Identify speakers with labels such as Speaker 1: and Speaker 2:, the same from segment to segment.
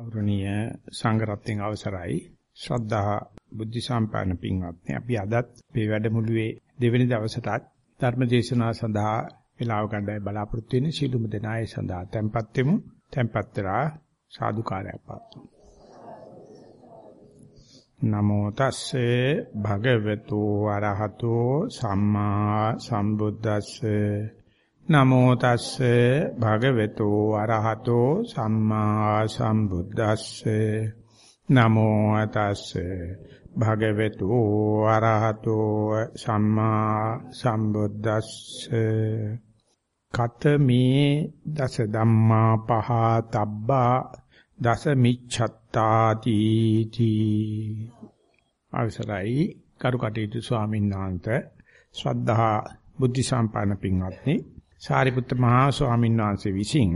Speaker 1: ගෞරවනීය සංඝරත්නයේ අවසරයි. ශ්‍රද්ධා බුද්ධ සම්පන්න පින්වත්නි අපි අදත් මේ වැඩමුළුවේ දෙවෙනි දවසටත් ධර්ම දේශනාව සඳහා වේලාව ගන්නයි බලාපොරොත්තු වෙන්නේ. සීලුම දෙනාය සඳහා tempත් වෙමු. tempත් වෙලා සාදුකාරයක් පාත්තු නමෝ තස්සේ භගවතු අරහතෝ සම්මා සම්බුද්දස්සේ නමෝ තස්සේ භගවතු අරහතෝ සම්මා සම්බුද්දස්සේ. නමෝ තස්සේ භගවතු අරහතෝ සම්මා සම්බුද්දස්සේ. කතමේ දස ධම්මා පහතබ්බා දස මිච්ඡත්තාති තී අවසරයි කරුකටේතු ස්වාමීන් වහන්සේ. ශ්‍රද්ධා බුද්ධ සම්පන්න පින්වත්නි. සාරිපුත්ත මහා ස්වාමීන් වහන්සේ විසින්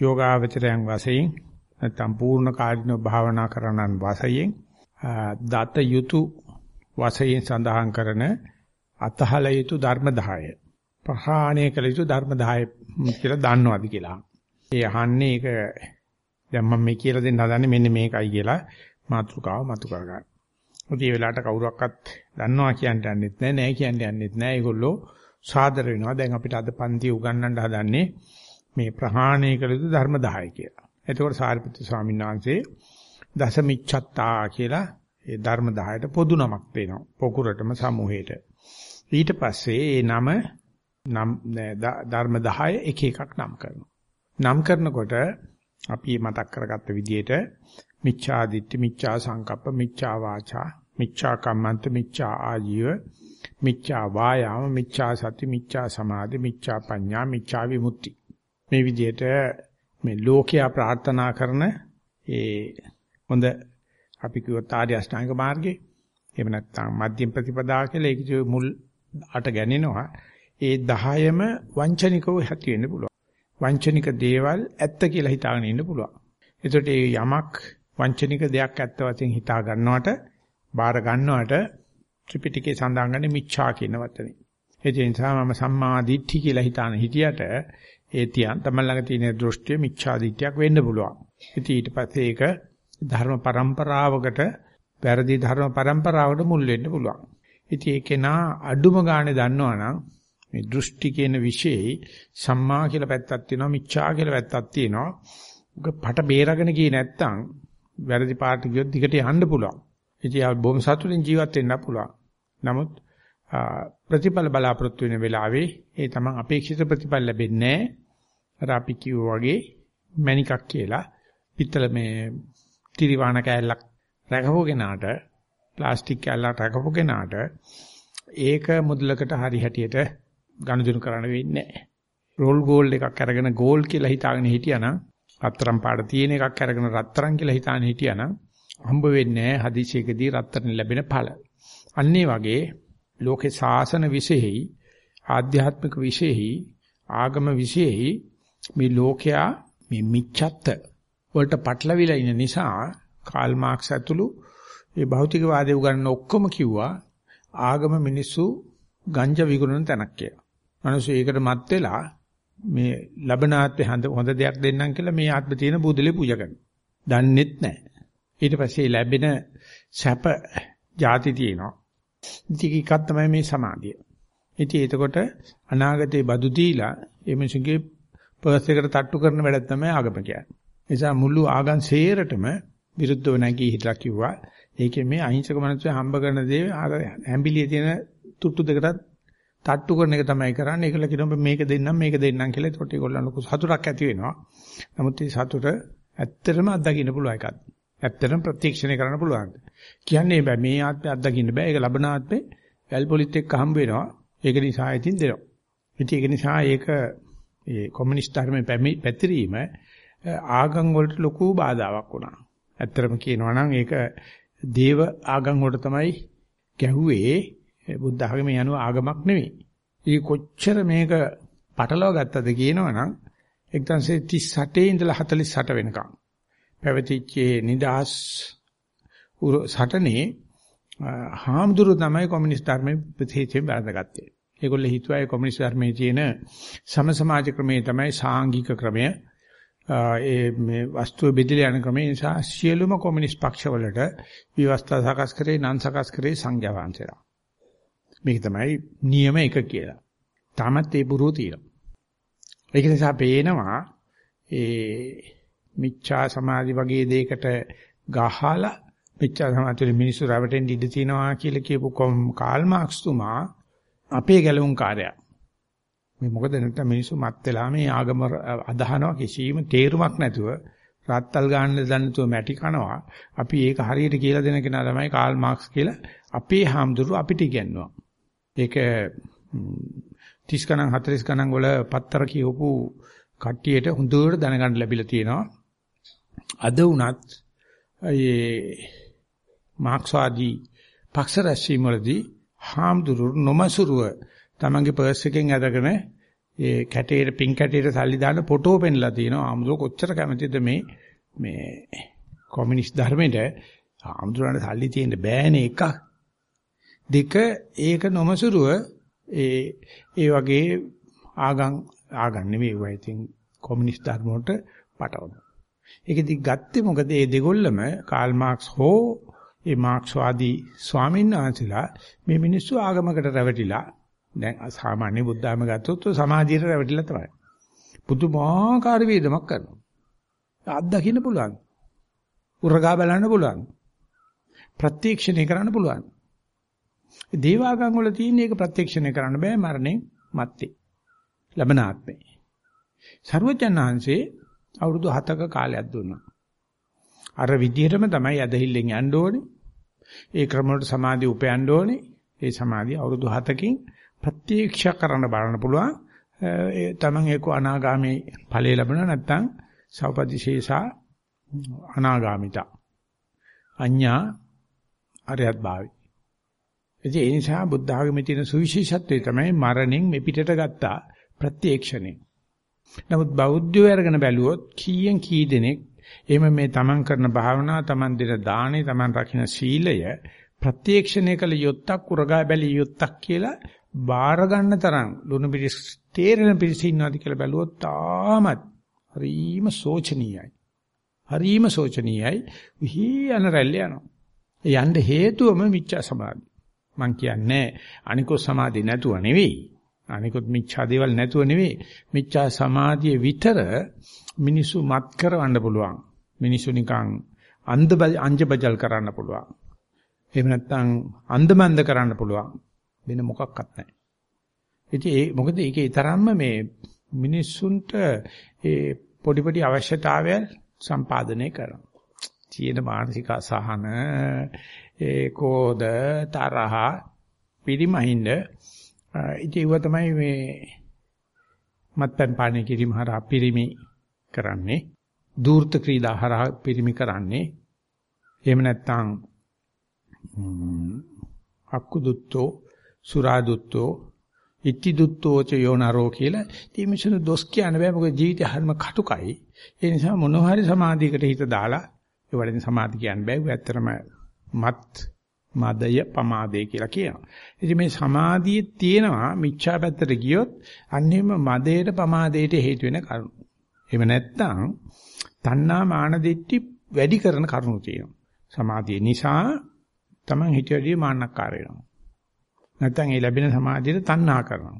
Speaker 1: යෝගාවචරයන් වශයෙන් නැත්නම් පූර්ණ කාර්යන භාවනා කරනන් වශයෙන් දත යුතු වශයෙන් සඳහන් කරන අතහල යුතු ධර්ම 10 ප්‍රහාණය කළ යුතු ධර්ම 10 කියලා දන්නවද කියලා. ඒ අහන්නේ ඒක දැන් මම මේ කියලා දෙන්න හදන්නේ මෙන්න මේකයි කියලා මාතෘකාව මතු කරගන්න. මොකද මේ වෙලාවට කවුරක්වත් දන්නවා කියන්න යන්නෙත් නැහැ නෑ කියන්න යන්නෙත් නැහැ. ඒගොල්ලෝ සාදර වෙනවා. දැන් අපිට අද පන්ති උගන්වන්න හදන්නේ මේ ප්‍රහාණය කළ යුතු ධර්ම 10 කියලා. එතකොට සාරිපුත්‍ර ස්වාමීන් වහන්සේ දසමිච්ඡත්තා කියලා ඒ ධර්ම 10ට පොදු නමක් දෙනවා. පොකුරටම සමූහයට. ඊට පස්සේ ඒ නම නම් ධර්ම 10 එක එකක් නම් කරනවා. නම් කරනකොට අපි මතක් කරගත්ත විදිහට මිච්ඡා දිට්ඨි මිච්ඡා සංකප්ප මිච්ඡා වාචා මිච්ඡා කම්මන්ත මිච්ඡා ආජීව මිච්ඡා වායාම මිච්ඡා සති මිච්ඡා සමාධි මිච්ඡා පඤ්ඤා මිච්ඡා විමුක්ති. මේ විදිහට මේ ලෝකයා ප්‍රාර්ථනා කරන ඒ හොඳ අපි කිව්වොත් ආර්ය අෂ්ටාංග මාර්ගේ එහෙම නැත්නම් මධ්‍යම ප්‍රතිපදා කියලා ඒකේ මුල් අට ගැනෙනවා. ඒ 10ම වංචනිකව ඇති වෙන්න පුළුවන්. වංචනික දේවල් ඇත්ත කියලා හිතාගෙන ඉන්න පුළුවන්. එතකොට මේ යමක් වංචනික දෙයක් ඇත්ත වශයෙන් හිතා ගන්නවට බාර ගන්නවට ත්‍රිපිටකේ සඳහන් ගන්නේ මිච්ඡා කියන වචනේ. ඒ නිසා මම සම්මා දිට්ඨි කියලා හිතාන හිටියට ඒ තියන් තමයි ළඟ තියෙන දෘෂ්ටිය මිච්ඡා දිට්ඨියක් වෙන්න පුළුවන්. ඉතින් ඊට පස්සේ ඒක ධර්ම પરම්පරාවකට වැරදි ධර්ම પરම්පරාවකට මුල් වෙන්න පුළුවන්. ඉතින් ඒකේ නා අඩුම ගානේ දන්නවනම් මේ දෘෂ්ටි කියන વિશેයි සම්මා කියලා පැත්තක් තියෙනවා මිච්ඡා කියලා පැත්තක් තියෙනවා. උග පට බේරගෙන ගියේ නැත්තම් වැරදි පාට ගියොත් දිගට යන්න පුළුවන්. ඉතින් ආ බොහොම සතුටින් ජීවත් වෙන්න පුළුවන්. නමුත් ප්‍රතිඵල බලාපොරොත්තු වෙන වෙලාවේ ඒ තමයි අපේක්ෂිත ප්‍රතිඵල ලැබෙන්නේ අර අපි කිව්වා වගේ මණිකක් කියලා පිටල මේ තිරිවාණ කෑල්ලක් රැකපු කෙනාට ප්ලාස්ටික් කෑල්ලක් රැකපු කෙනාට ඒක මුදලකට හරි හැටියට ගනුදෙනු කරන්න වෙන්නේ නැහැ. රෝල් ගෝල්ඩ් එකක් අරගෙන ගෝල්ඩ් කියලා හිතාගෙන හිටියානම් රත්තරන් පාට තියෙන එකක් අරගෙන රත්තරන් කියලා හිතාගෙන හිටියානම් හම්බ වෙන්නේ නැහැ හදිසියකදී රත්තරන් ලැබෙන ඵල. අන්නේ වගේ ලෝකේ සාසන විශේෂයි ආධ්‍යාත්මික විශේෂයි ආගම විශේෂයි මේ ලෝකයා මේ මිච්ඡත්ත වලට පටලවිලා ඉන්න නිසා කාල් මාක්ස් ඇතුළු ඒ භෞතිකවාදී උගන්වන ඔක්කොම කිව්වා ආගම මිනිස්සු ගංජා විගුණන තැනක් කියලා. මිනිස්සු ඒකට මත් වෙලා මේ ලබනාත්මේ හොඳ දෙයක් දෙන්නම් කියලා මේ ආත්ම තියෙන බුදුලේ පූජා කරනවා. දන්නෙත් නැහැ. ඊට පස්සේ ලැබෙන සැප ಜಾති තියෙනවා. ඉතින් එකක් තමයි මේ සමාධිය. ඉතින් එතකොට අනාගතේ බදු දීලා ඒ මිනිසුගේ පර්ස් එකට තට්ටු කරන වැඩක් තමයි ආගම කියන්නේ. නිසා මුළු ආගම් සේරටම විරුද්ධව නැගී හිටලා කිව්වා. ඒකේ මේ අහිංසක මනුස්සය හම්බ කරන දේ ඇම්බිලියේ තියෙන තුට්ටු දෙකටත් තට්ටු කරන එක තමයි කරන්නේ. ඒකල කියනවා මේක දෙන්නම් මේක දෙන්නම් කියලා. ඒකට ඒගොල්ලන් ලොකු සතුටක් ඇති වෙනවා. නමුත් මේ සතුට ඇත්තටම අත්දකින්න පුළුවන් එකක්. ඇත්තටම ප්‍රත්‍යක්ෂණය කරන්න පුළුවන්. කියන්නේ බෑ මේ ආත්මය අත්දකින්න බෑ. ඒක ලබන ආත්මේ වැල්පොලිත් එක්ක හම්බ වෙනවා. ඒක නිසා ඉතින් දෙනවා. ඉතින් ඒක නිසා ඒක ඒ කොමියුනිස්ට් ධර්මයේ පැතිරීම ආගම් වලට ලොකු බාධාවක් වුණා. ඇත්තටම කියනවා නම් ඒක දේව ආගම් වලට තමයි ගැහුවේ බුද්ධ ආගමේ යනුව ආගමක් නෙවෙයි. ඒක කොච්චර මේක පටලවා ගත්තද කියනවනම් 1938 ඉඳලා 48 වෙනකම් පැවතිච්ච නිදාස් සටනේ හාමුදුරු තමයි කොමියුනිස්ට් ධර්මයේ ප්‍රතිචේ බැලඳගත්තේ. ඒගොල්ලෝ හිතුවා ඒ කොමියුනිස්ට් ධර්මයේ තියෙන සම සමාජ ක්‍රමයේ තමයි සාංගික ක්‍රමය. ඒ මේ වස්තුව බෙදලා යන ක්‍රමය නිසා සියලුම කොමියුනිස්ට් පක්ෂවලට විවස්ථා සකස් කරේ නම් සකස් කරේ සංඝයා වහන්සේලා. මේක තමයි නියම එක කියලා. තාමත් ඒ පුරුව තියෙනවා. ඒක නිසා පේනවා ඒ මිච්ඡා සමාධි වගේ දෙයකට ගහලා මිච්ඡා සමාධියේ මිනිස්සු රැවටෙන්න ඉඩ තියෙනවා කියලා කියපු කාල් මාක්ස් තුමා අපේ ගැලවුම් කාර්යය. මේ මොකද නැත්නම් මිනිස්සු මත් වෙලා මේ ආගම අදහනවා කිසිම තේරුමක් නැතුව රාත්තල් ගන්න දන්නතුව මැටි කනවා. අපි ඒක හරියට කියලා දෙන කෙනා තමයි කාල් මාක්ස් කියලා අපේ හාමුදුරුවෝ අපිට ඉගන්වනවා. ඒක 30 ගණන් 40 ගණන් වල පත්තර කියවපු කට්ටියට හොඳට දැනගන්න ලැබිලා තියෙනවා. අද වුණත් ඒ මාක්ස්වාදී පක්ෂ රැස්වීම වලදී හාමුදුරුවෝ නොමසුරුව තමන්ගේ පර්ස් එකෙන් අරගෙන ඒ කැටේට පින් කැටේට සල්ලි දාන ෆොටෝ පෙන්ලා තියෙනවා. ආමුදෝ කොච්චර කැමතිද මේ මේ කොමියුනිස්ට් ධර්මෙට ආමුදුරන්ට සල්ලි තියෙන්න බෑනේ එකක්. දෙක ඒක නොමසුරුව ඒ ඒ වගේ ආගම් ආගම් නෙවෙයි වයි ඉතින් කොමියුනිස්ට් ධර්ම වලට පටවන. ඒකෙදි ගත්තේ මොකද මේ දෙගොල්ලම කාල් මාක්ස් හෝ ඒ මාක්ස්වාදී ස්වාමීන් වහන්සේලා මේ මිනිස්සු ආගමකට රැවටිලා දැන් සාමාන්‍ය බුද්ධාම ගත්තොත් සමාජීයට රැවටිලා තමයි. පුදුමාකාර වේදමක් කරනවා. අත්දකින්න පුළුවන්. උරගා බලන්න පුළුවන්. ප්‍රත්‍යක්ෂණය කරන්න පුළුවන්. දේවාගම් වල තියෙන එක ප්‍රත්‍යක්ෂණය කරන්න බෑ මරණයෙන් මත්තේ. ලබනාත්මේ. සර්වජනහන්සේ අවුරුදු 7ක කාලයක් දුන්නා. අර විදිහටම තමයි ඇදහිල්ලෙන් යන්න ඕනේ. ඒ ක්‍රම වලට සමාධිය උපයන්න ඕනේ. ඒ සමාධිය අවුරුදු 7කින් ප්‍රත්‍යක්ෂ කරන්න බලන්න පුළුවන්. ඒ තමන් ඒක අනාගාමී ඵලයේ ලැබුණ නැත්නම් සවපදිශේෂා අනාගාමිතා. අඤ්ඤා අරයත් භාවි. ඒ නිසා බුද්ධ ආගමේ තියෙන සුවිශේෂත්වය තමයි මරණයෙන් මෙපිටට ගත්තා ප්‍රත්‍යක්ෂණය. නමුත් බෞද්ධයෝ අරගෙන බැලුවොත් කීයෙන් කී දෙනෙක් එහෙම මේ තමන් කරන භාවනා තමන් දෙන දානේ තමන් රකින්න සීලය ප්‍රත්‍යක්ෂණය කළ යොත්තක් උරගා බැලිය යොත්තක් කියලා බාර ගන්න තරම් ලුණු පිරිස් තේරෙන පිරිස ඉන්නවාද කියලා බැලුවොත් තාමත් හරිම සෝචනීයයි. හරිම සෝචනීයයි. විහි යන රැල්ල යනවා. ඒ යන්න හේතුවම මිච්ඡා සමාධි. මං කියන්නේ අනිකෝ සමාධි නැතුව නෙවෙයි. අනිකොත් මිච්ඡා දේවල් නැතුව නෙවෙයි. මිච්ඡා සමාධිය විතර මිනිසු මත් කරවන්න පුළුවන්. මිනිසු නිකන් අන්ධ අංජබජල් කරන්න පුළුවන්. එහෙම නැත්නම් අන්ධමන්ද කරන්න පුළුවන්. වෙන මොකක්වත් නැහැ. ඉතින් ඒ මොකද ඒකේ තරම්ම මේ මිනිස්සුන්ට ඒ පොඩි පොඩි අවශ්‍යතාවයන් සම්පාදනය කරනවා. තියෙන මානසික අසහන ඒ කෝද තරහ පිරිමහින්ද ඉතින් ඒව තමයි මේ මත්පැන් පානය කිරීම හරහා පිරිමි කරන්නේ. දූර්ත ක්‍රීඩා හරහා පිරිමි කරන්නේ. එහෙම නැත්නම් අක්කුදුත්තෝ සුරාදුත්තෝ ඉත්තිදුත්තෝ ච යෝනරෝ කියලා. ඉතින් මිනිස්සුන් දොස් කියන්න බෑ. මොකද ජීවිතය හරිම කටුකයි. ඒ නිසා මොනවා හරි සමාධියකට හිත දාලා ඒ වලින් සමාධි කියන්න බෑ. ඒ ඇත්තටම මත් මදය පමාදේ කියලා කියනවා ඉතින් මේ සමාධියේ තියෙනවා මිච්ඡා පැත්තට ගියොත් අන්නේම මදයට පමාදයට හේතු වෙන කරුණු එහෙම නැත්නම් තණ්හා මාන දිට්ටි වැඩි කරන කරුණු තියෙනවා සමාධිය නිසා Taman හිතේදී මාන්නක්කාර වෙනවා නැත්නම් ඒ ලැබෙන සමාධියට තණ්හා කරනවා.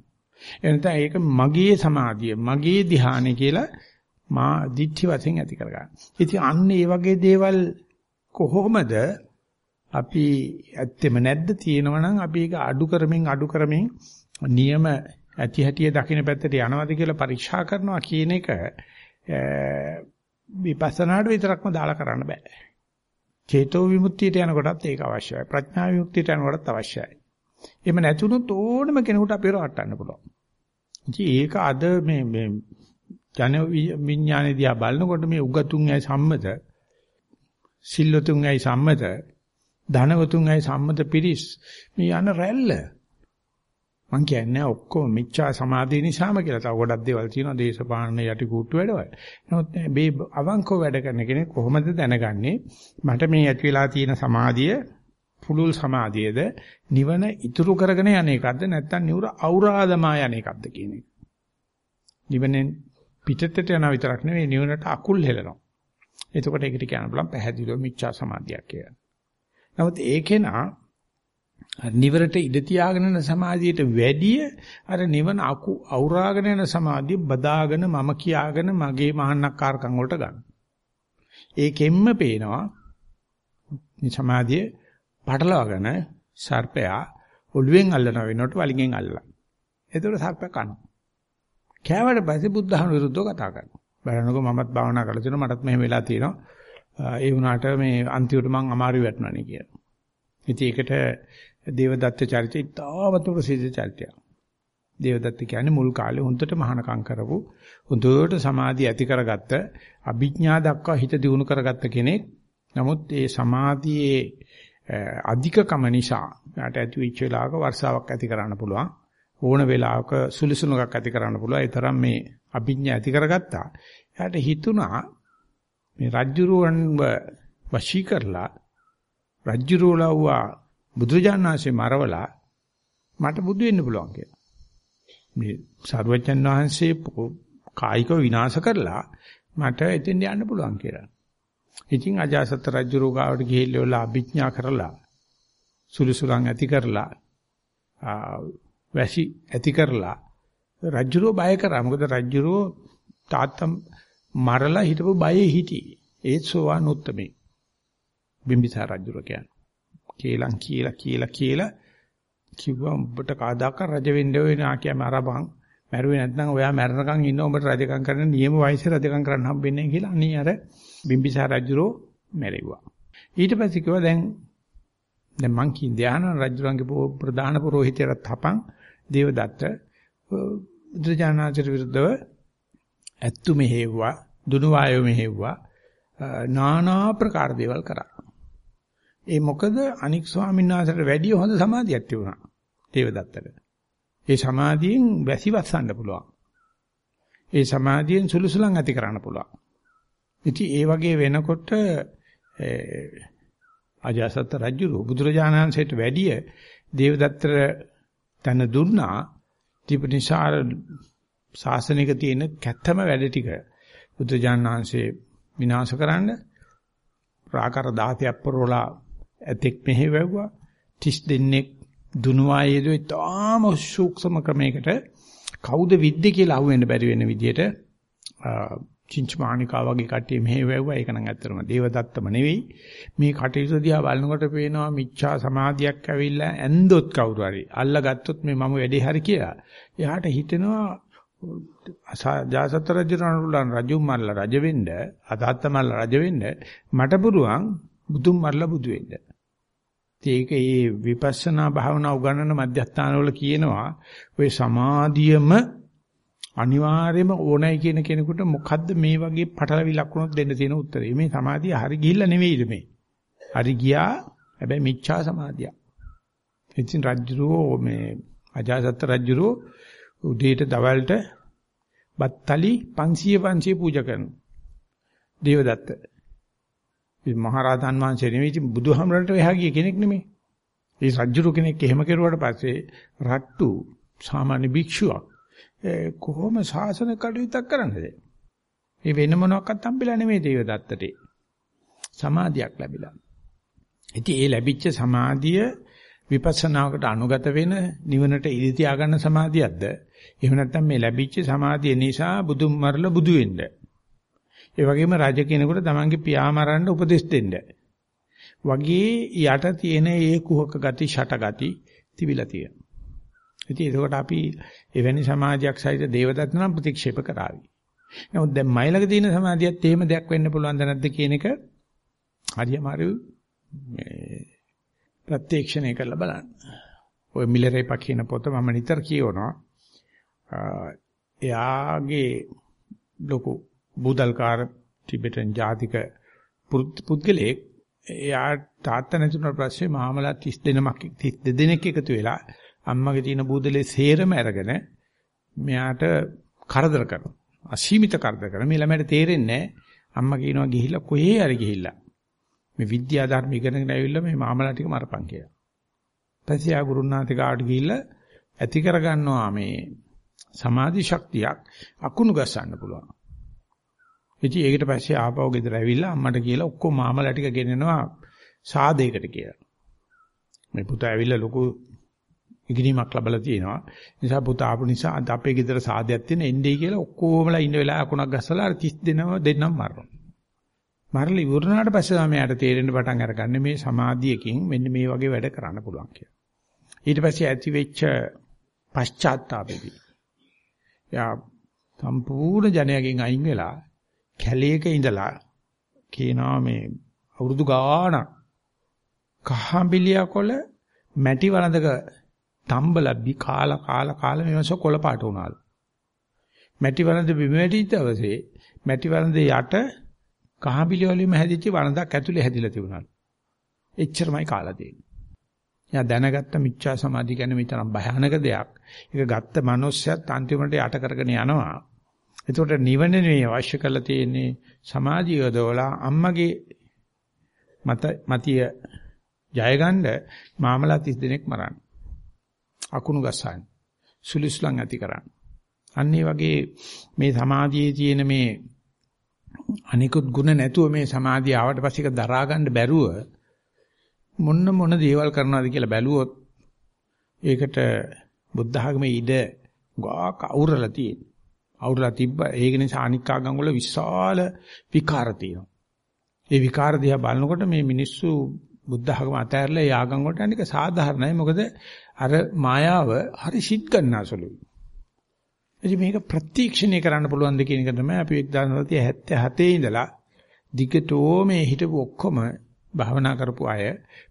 Speaker 1: එනතන ඒක මගේ සමාධිය, මගේ ධ්‍යානෙ කියලා මා දිට්ඨි වශයෙන් ඇති කරගන්න. ඉතින් අන්න ඒ වගේ දේවල් කොහොමද අපි ඇත්තෙම නැද්ද තියෙනවනම් අපි ඒක අඩු කරමින් අඩු කරමින් නියම ඇති හැටිය දකින්න පැත්තට යනවාද කියලා පරීක්ෂා කරනවා කියන එක විපස්සනාට විතරක්ම දාලා කරන්න බෑ. චේතෝ විමුක්තියට යනකොටත් ඒක අවශ්‍යයි. ප්‍රඥා විමුක්තියට යනකොටත් අවශ්‍යයි. එහෙම නැතුනොත් ඕනම කෙනෙකුට අපිව රවට්ටන්න පුළුවන්. ඉතින් ඒක අද මේ මේ ජන විඥානේ දිහා බලනකොට මේ උගතුන් ඇයි සම්මත සිල්වතුන් ඇයි සම්මත ධනවතුන් ඇයි සම්මත පිරිස් මේ යන රැල්ල මං කියන්නේ ඔක්කොම මිච්ඡා සමාධිය නිසාම කියලා. තව ගොඩක් දේවල් තියෙනවා දේශපාලන යටි කූට්ටු වැඩවල. නමුත් මේ අවංකව වැඩ කරන කෙනෙක් කොහොමද දැනගන්නේ මට මේ ඇති වෙලා තියෙන සමාධිය පුලුල් සමාධියද නිවන ඉතුරු කරගෙන යන එකක්ද නැත්නම් නිවුර අවරාදමා යන එකක්ද කියන එක. නිවනෙන් පිටතට යන විතරක් නෙවෙයි නිවනට අකුල් හෙලනවා. එතකොට ඒකට කියන්න බලන්න පැහැදිලිව මිච්ඡා සමාධියක් කියලා. නමුත් ඒකේනා නිවරට ඉඳ තියාගෙන යන සමාධියට වැඩිය අර නිවන අකු අවුරාගෙන යන සමාධිය බදාගෙන මම කියාගෙන මගේ මහානක්කාරකම් වලට ගන්න. ඒකෙන්ම පේනවා මේ සමාධිය පටලවාගෙන සර්පයා ඔළුවෙන් අල්ලන වෙනකොට වලිගෙන් අල්ලලා. ඒතකොට සර්පයා කනවා. කෑවට පස්සේ බුද්ධහම විරුද්ධව කතා කරනවා. බලනකො මමත් භාවනා කරලා තියෙනවා මටත් මෙහෙම වෙලා තියෙනවා. ඒ වුණාට මේ අන්තිමට මං අමාරු වැටුණානේ කියලා. ඉතින් ඒකට දේවදත්ත චරිතය ඉතාමත් ප්‍රසිද්ධ චරිතයක්. දේවදත්ත කියන්නේ මුල් කාලේ හොඳට මහානකම් කරපු හොඳට සමාධිය ඇති කරගත්ත අභිඥා දක්වා හිත දියුණු කරගත්ත කෙනෙක්. නමුත් ඒ සමාධියේ අධිකකම නිසා යාට ඇති වෙච්ච වෙලාවක වර්ෂාවක් ඇති කරන්න පුළුවන්. ඕන වෙලාවක සුලිසුණුකක් ඇති කරන්න පුළුවන්. ඒ තරම් මේ අභිඥා ඇති කරගත්තා. එයාට හිතුණා මේ රජ්ජුරුවන්ව වශී කරලා රජ්ජුරුවලව්වා බුදුජානනාංශේ මරවලා මට බුදු වෙන්න පුළුවන් කියලා. මේ සර්වජන් වහන්සේ කායිකව විනාශ කරලා මට එතෙන් යන්න පුළුවන් කියලා. ඉතින් අජාසත් රජුරෝ ගාවට ගිහිල්ලා අභිඥා කරලා සුළුසුලන් ඇති කරලා වැසි ඇති කරලා රජුරෝ බය කරා. මොකද රජුරෝ තාත්තම් මරලා හිටපු බයේ හිටියේ. ඒත් සෝවාන් උත්තමේ. බිම්බිසාර රජුරෝ කියන්නේ. කේලම් කියලා කියලා කියලා කිව්වා උඹට කාදාක රජ වෙන්න වෙන ආකියම අරබන් මැරුවේ නැත්නම් ඔයා මැරණකම් ඉන්න උඹට රජකම් කරන්න නියම වයසේ රජකම් කරන්න හම්බෙන්නේ කියලා අනී අර බිම්බිසාර රජුරෝ මැරෙව්වා. ඊට පස්සේ කිව්වා දැන් දැන් මං කී ධාන රජුරන්ගේ ප්‍රධාන පුරোহিතයරත් හපන් දේවදත්ත බුදුජානනාචර විරුද්ධව ඇත්තු මෙහෙව්වා දුනු වායෝ මෙහෙව්වා නානා ප්‍රකාර දේවල් කරා. ඒ මොකද අනික් ස්වාමීන් වහන්සේට වැඩිය හොඳ සමාධියක් තිබුණා දේවදත්තට. ඒ සමාධියෙන් වැසිවස්සන්න පුළුවන්. ඒ සමාධියෙන් සුළුසුලන් ඇති කරන්න පුළුවන්. ඉතින් ඒ වගේ වෙනකොට අජාසත් රජු බුදුරජාණන්සේට වැඩිය දේවදත්තට තන දුන්නා දීපනිසාර ශාසනික තියෙන කැත්තම වැඩ ටික බුදුජානනාංශේ විනාශ කරන්න ප්‍රාකාර 10ක් පරවලා ඇතෙක් මෙහෙ වැව්වා 30 දෙනෙක් දුනුවායේදෝ තාම සූක්ෂම ක්‍රමයකට. කවුද විද්ද කියලා අහුවෙන්න බැරි වෙන විදියට චින්චමානිකා වගේ කට්ටිය මෙහෙ වැව්වා. ඒක නම් ඇත්තටම දේවදත්තම නෙවෙයි. මේ කටයුතු දිහා බලනකොට පේනවා මිච්ඡා සමාධියක් ඇවිල්ලා ඇන්දොත් කවුරු හරි අල්ලගත්තොත් මේ මම වැඩේ හරි කියලා. එයාට හිතෙනවා ජාසත් රජුණන් රජුන් මල්ලා රජ වෙන්න අදාත්ත මල්ලා රජ වෙන්න මට පුළුවන් බුදුන් මල්ලා බුදු වෙන්න. ඒක ඒ විපස්සනා භාවනා උගන්වන මධ්‍යස්ථානවල කියනවා ඔය සමාධියම අනිවාර්යයෙන්ම ඕනයි කියන කෙනෙකුට මොකද්ද මේ වගේ පටලවි ලක්ෂණොත් දෙන්න තියෙන උත්තරේ. මේ සමාධිය හරි ගිහිල්ලා නෙවෙයිද මේ. හරි ගියා හැබැයි මිච්ඡා සමාධිය. ඉතින් රජුරෝ මේ අජාසත් රජුරෝ උදේට දවල්ට බත්තලි 500 500 පූජා කරනවා. දේවදත්ත. මේ මහරහතන් වහන්සේ නෙවෙයි ඉතින් බුදුහමරට එහා ගිය කෙනෙක් නෙමෙයි. ඒ රජුරු කෙනෙක් එහෙම කෙරුවට පස්සේ රට්ටු සාමාන්‍ය භික්ෂුවක් කොහොම ශාසන කටයුත්තක් කරන්නද? ඒ වෙන මොනවාක්වත් හම්බෙලා නෙමෙයි දේවදත්තට. සමාධියක් ලැබිලා. ඉතින් ඒ ලැබිච්ච සමාධිය විපස්සනාවකට අනුගත වෙන නිවනට ඉදි තියා ගන්න සමාධියක්ද? එහෙම නැත්නම් මේ ලැබිච්ච සමාධිය නිසා බුදුන් මරලා බුදු වෙන්න. ඒ වගේම රජ කෙනෙකුට තමන්ගේ පියා මරන්න උපදෙස් දෙන්න. වගේ යට තියෙන ඒ කුහක ගති, ෂට ගති තිබිලා තියෙනවා. ඉතින් ඒකට අපි එවැනි සමාජයක් සහිත දේවදත්ත නම් ප්‍රතික්ෂේප කරાવી. නමුත් දැන් මයිලක තියෙන සමාධියත් එහෙම දෙයක් වෙන්න පුළුවන්ද නැද්ද කියන එක හරියම හරි මේ ප්‍රත්‍යක්ෂණය කරලා බලන්න. ඔය මිලරේපා කියන පොත මම නිතර කියවනවා. එයාගේ ලොකු බුදල්කාර ටිබෙටන් ජාතික පුද්ගලයෙක් එයා තාත්තා නැතුණට පස්සේ මහමලා 30 දෙනෙක් 32 දෙනෙක් එකතු වෙලා අම්මගේ තියෙන බුදලේ සේරම අරගෙන මෙයාට කරදර කරනවා. අසීමිත කරදර කරනවා. මේ ළමයට තේරෙන්නේ අම්මා කියනවා ගිහිල්ලා කොහේ හරි ගිහිල්ලා මේ විද්‍යා ධර්ම ඉගෙනගෙන ඇවිල්ලා මේ මාමලා ටික මරපන් කියලා. පස්සේ ආ ගුරුනාථ කාට ගිහිල්ලා ඇති කරගන්නවා මේ සමාධි ශක්තියක් අකුණු ගස්සන්න පුළුවන්. ඉතින් ඒකට පස්සේ ආපහු ගෙදර ඇවිල්ලා අම්මට කියලා ඔක්කොම මාමලා ටික ගෙනනවා සාදේකට කියලා. මේ පුතා ඇවිල්ලා ලොකු ඉගෙනීමක් ලැබලා තියෙනවා. නිසා පුතා ආපු නිසා අද අපේ ගෙදර සාදයක් තියෙන එන්නේ කියලා ඔක්කොමලා ඉන්න වෙලාව අකුණක් ගස්සලා අර 30 දෙනව දෙන්නම් මරනවා. මරලා ඉවරනාට පස්සේ තමයි යාට තේරෙන්න පටන් අරගන්නේ මේ සමාධියකින් මෙන්න මේ වගේ වැඩ කරන්න පුළුවන් කියලා. ඊට පස්සේ ඇති වෙච්ච පශ්චාත්තාපෙදී. යා සම්පූර්ණ ජනයාගෙන් අයින් වෙලා කැලේක ඉඳලා කියනවා මේ අවුරුදු ගාණක් කහඹිලියකොළ මැටි වළඳක තම්බලබ්බි කාලා කාලා කාලා මේවස කොළ පාට වුණාලු. මැටි වළඳ බිම වැටිච්ච දවසේ මැටි වළඳ යට කහඹිලිය වලින්ම හැදිච්ච වළඳක් ඇතුලේ හැදිලා තිබුණාලු. එච්චරමයි කාලා තියෙන්නේ. එයා දැනගත්ත මිච්ඡා සමාධිය කියන්නේ මේ තරම් භයානක දෙයක්. ඒක ගත්ත මනුස්සයත් අන්තිමට යට කරගෙන යනවා. එතකොට නිවන නෙවෙයි අවශ්‍ය කරලා තියෙන්නේ සමාධිය යොදවලා අම්මගේ මත මතිය ජයගන්න මාමලා 30 දෙනෙක් මරන්න. අකුණු ගස්සන්න. සුලිස්ලං ඇති කරන්න. අන්න වගේ මේ සමාධියේ තියෙන මේ අනිකුත් ಗುಣ නැතුව මේ සමාධිය ආවට පස්සේ ඒක දරා ගන්න බැරුව මොන්න මොන දේවල් කරනවද කියලා බැලුවොත් ඒකට බුද්ධ ආගමේ ඉඩ ගාක් අවුරලා තියෙනවා. අවුරලා තිබ්බ ඒක නිසා අනික් ආගම් වල විශාල විකාර තියෙනවා. ඒ විකාර දිහා බලනකොට මේ මිනිස්සු බුද්ධ ආගම අතහැරලා ඒ ආගම් වලට අනික සාධාරණයි. මොකද අර මායාව හරි සිත් ගන්නසලුයි. ඉතින් මේක ප්‍රත්‍යක්ෂණය කරන්න පුළුවන් ද කියන එක තමයි අපි 1977 ඉඳලා දිගටෝ මේ හිටපු ඔක්කොම භාවනා කරපු අය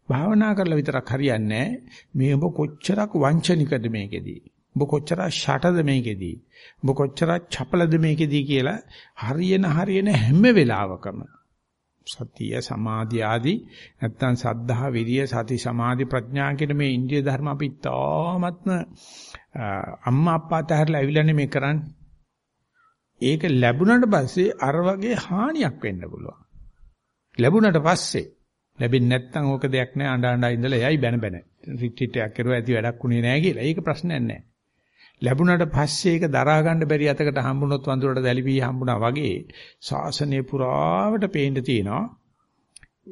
Speaker 1: භාවනා කරලා විතරක් හරියන්නේ මේ ඔබ කොච්චරක් වංචනිකද මේකෙදී? ඔබ කොච්චර ෂටද මේකෙදී? ඔබ කොච්චර චපලද මේකෙදී කියලා හරියන හරියන හැම වෙලාවකම සතිය සමාධි ආදී නැත්තම් සද්ධා විරිය සති සමාධි ප්‍රඥා කියන මේ ඉන්දිය ධර්ම අපි තාමත්ම අම්මා අප්පා තහැරලා ඇවිල්ලානේ මේ කරන්නේ. ඒක ලැබුණාට පස්සේ අර වගේ හානියක් වෙන්න පුළුවන්. ලැබුණාට පස්සේ ලැබෙන්නේ නැත්නම් ඕක දෙයක් නෑ අඬ අඬ ඉඳලා එයයි බැන බැන. රිට්‍රීට් එකක් කරුවා ඇති වැඩක් උනේ නෑ කියලා. ඒක ප්‍රශ්නයක් නෑ. ලැබුණාට පස්සේ ඒක දරා ගන්න බැරි අතකට හම්බුනොත් වඳුරට දැලිපී හම්බුණා වගේ ශාසනය පුරාවට පේන්න තියෙනවා.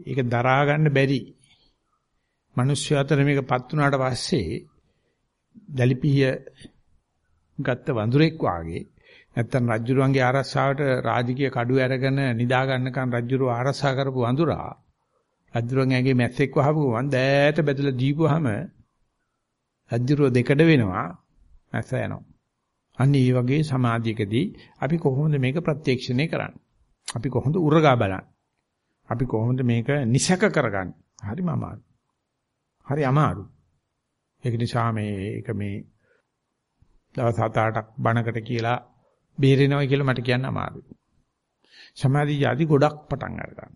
Speaker 1: ඒක දරා ගන්න බැරි. මිනිස්සු අතර මේකපත් වුණාට පස්සේ දැලිපිය ගත්ත වඳුරෙක් වාගේ නැත්තම් රජුරුවන්ගේ ආරස්සාවට රාජකීය කඩුව අරගෙන නිදා ගන්නකන් රජුරුව ආරස්සා කරපු වඳුරා රජුරුවන් ඇගේ මැස්සෙක් වහපු ගමන් දෑත බැදලා දීපුවාම රජුරුව දෙකඩ වෙනවා මැස්ස යනවා. අන්න ඒ වගේ සමාධියකදී අපි කොහොමද මේක ප්‍රත්‍යක්ෂණය කරන්නේ? අපි කොහොමද උරගා බලන්නේ? අපි කොහොමද මේක නිසක කරගන්නේ? හරිම අමාරු. හරි අමාරු. ඒක නිසා මේ ඒක මේ දවස් 7-8ක් බණකට කියලා බේරෙනවා කියලා මට කියන්න අමාරුයි. සමාධි යදි ගොඩක් පටන් ගන්නවා.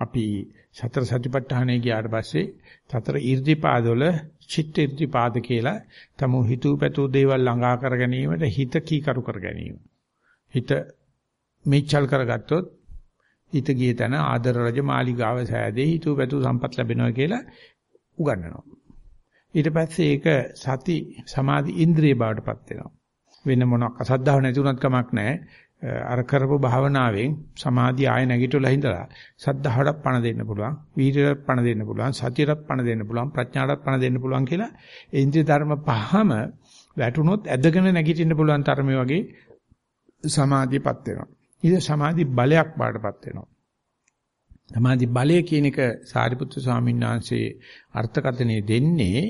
Speaker 1: අපි සතර සතිපට්ඨානය ගියාට පස්සේ සතර ඊර්ධිපාදවල චිත්ත ඊර්ධිපාද කියලා තමු හිතූ පැතූ දේවල් ළඟා කර ගැනීමට හිත කීකරු කර ගැනීම. හිත මෙච්චල් කරගත්තොත් හිත ගිය තැන ආදර රජ මාලිගාව සෑදේ හිතූ පැතූ සම්පත් ලැබෙනවා කියලා උගන්වනවා. ඊට පස්සේ ඒක සති සමාධි ඉන්ද්‍රිය බවටපත් වෙනවා. වෙන මොනක් අසද්ධාව නැති උනත් කමක් නැහැ. අර කරපු භාවනාවෙන් සමාධිය ආය නැගිටලා හිඳලා සද්ධාහටත් පණ දෙන්න පුළුවන් වීර්යයට පණ දෙන්න පුළුවන් සතියටත් පණ දෙන්න පුළුවන් ප්‍රඥාටත් පණ දෙන්න පුළුවන් කියලා ඉන්ද්‍රිය ධර්ම පහම වැටුනොත් ඇදගෙන නැගිටින්න පුළුවන් තරමේ වගේ සමාධියපත් වෙනවා. ඊට සමාධි බලයක් බාටපත් වෙනවා. සමාධි බලය කියන එක සාරිපුත්‍ර ස්වාමීන් වහන්සේ අර්ථකථනය දෙන්නේ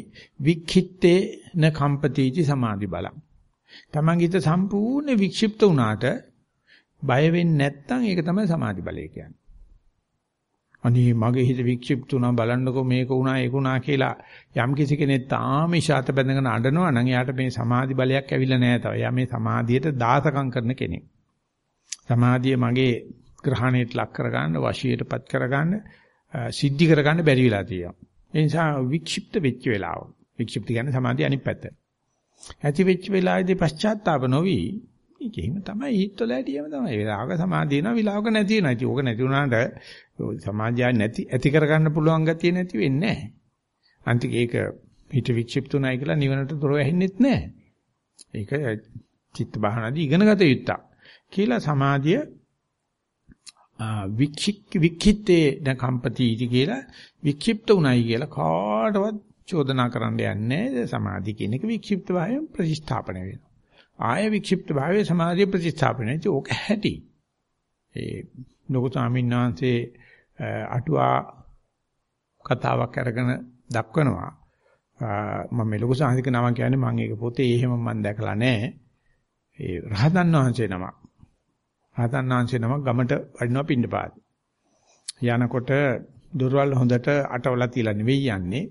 Speaker 1: වික්ඛිත්තේ න කම්පතිචි සමාධි බලං. තමන්ගිට සම්පූර්ණ වික්ෂිප්ත වුණාට බය වෙන්නේ නැත්නම් ඒක තමයි සමාධි බලය කියන්නේ. අනේ මගේ හිත වික්ෂිප්ත වුණා බලන්නකෝ මේක වුණා ඒක වුණා කියලා යම් කිසි කෙනෙක් තාම ඉෂාත බැඳගෙන අඬනවා නම් එයාට මේ සමාධි බලයක් ඇවිල්ලා නැහැ තව. එයා මේ සමාධියට දාසකම් කරන කෙනෙක්. සමාධිය මගේ ග්‍රහණයට ලක් කරගන්න, වශීයටපත් කරගන්න, සිද්ධි කරගන්න බැරි වෙලා තියෙනවා. ඒ නිසා වික්ෂිප්ත වෙච්ච වෙලාව. වික්ෂිප්ත කියන්නේ සමාධිය අනිත් පැත්ත. ඇති වෙච්ච වෙලාවේදී පශ්චාත්තාප නොවි ඒකෙහිම තමයි හිතවල ඇටියම තමයි. විලාක සමාධිය වෙනවා විලාක නැති වෙනවා. ඉතින් ඕක නැති වුණාට සමාජය නැති ඇති කරගන්න පුළුවන් ගතිය නැති වෙන්නේ නැහැ. අන්තික ඒක හිත වික්ෂිප්තුණයි කියලා නිවනට දොර ඇහෙන්නෙත් නැහැ. ඒක චිත්ත භාවනාදී ඉගෙනගත යුත්තක්. කියලා සමාධිය වික්ෂික් වික්ඛිතේ න කම්පතිටි කියලා වික්ෂිප්ත උනායි කියලා කාටවත් චෝදනා කරන්න යන්නේ සමාධිය කියන එක වික්ෂිප්ත භාවයෙන් ප්‍රතිස්ථාපන වෙනවා. ආය වික්ෂිප්ත භාවයේ සමාධිය ප්‍රතිස්ථාපන වෙනවා. ඒක ඇහැටි. ඒ ලොකු ස්වාමීන් වහන්සේ අටුවා කතාවක් අරගෙන දක්වනවා. මම මේ ලොකු සාහිතික නම කියන්නේ මම ඒක පොතේ එහෙම මම දැකලා නැහැ. ඒ රහතන් වහන්සේ නමක්. රහතන් වහන්සේ නමක් ගමට වඩිනවා පින්නපාත. යනකොට දොරවල් හොඳට අටවලා තියලා නෙවෙයි යන්නේ.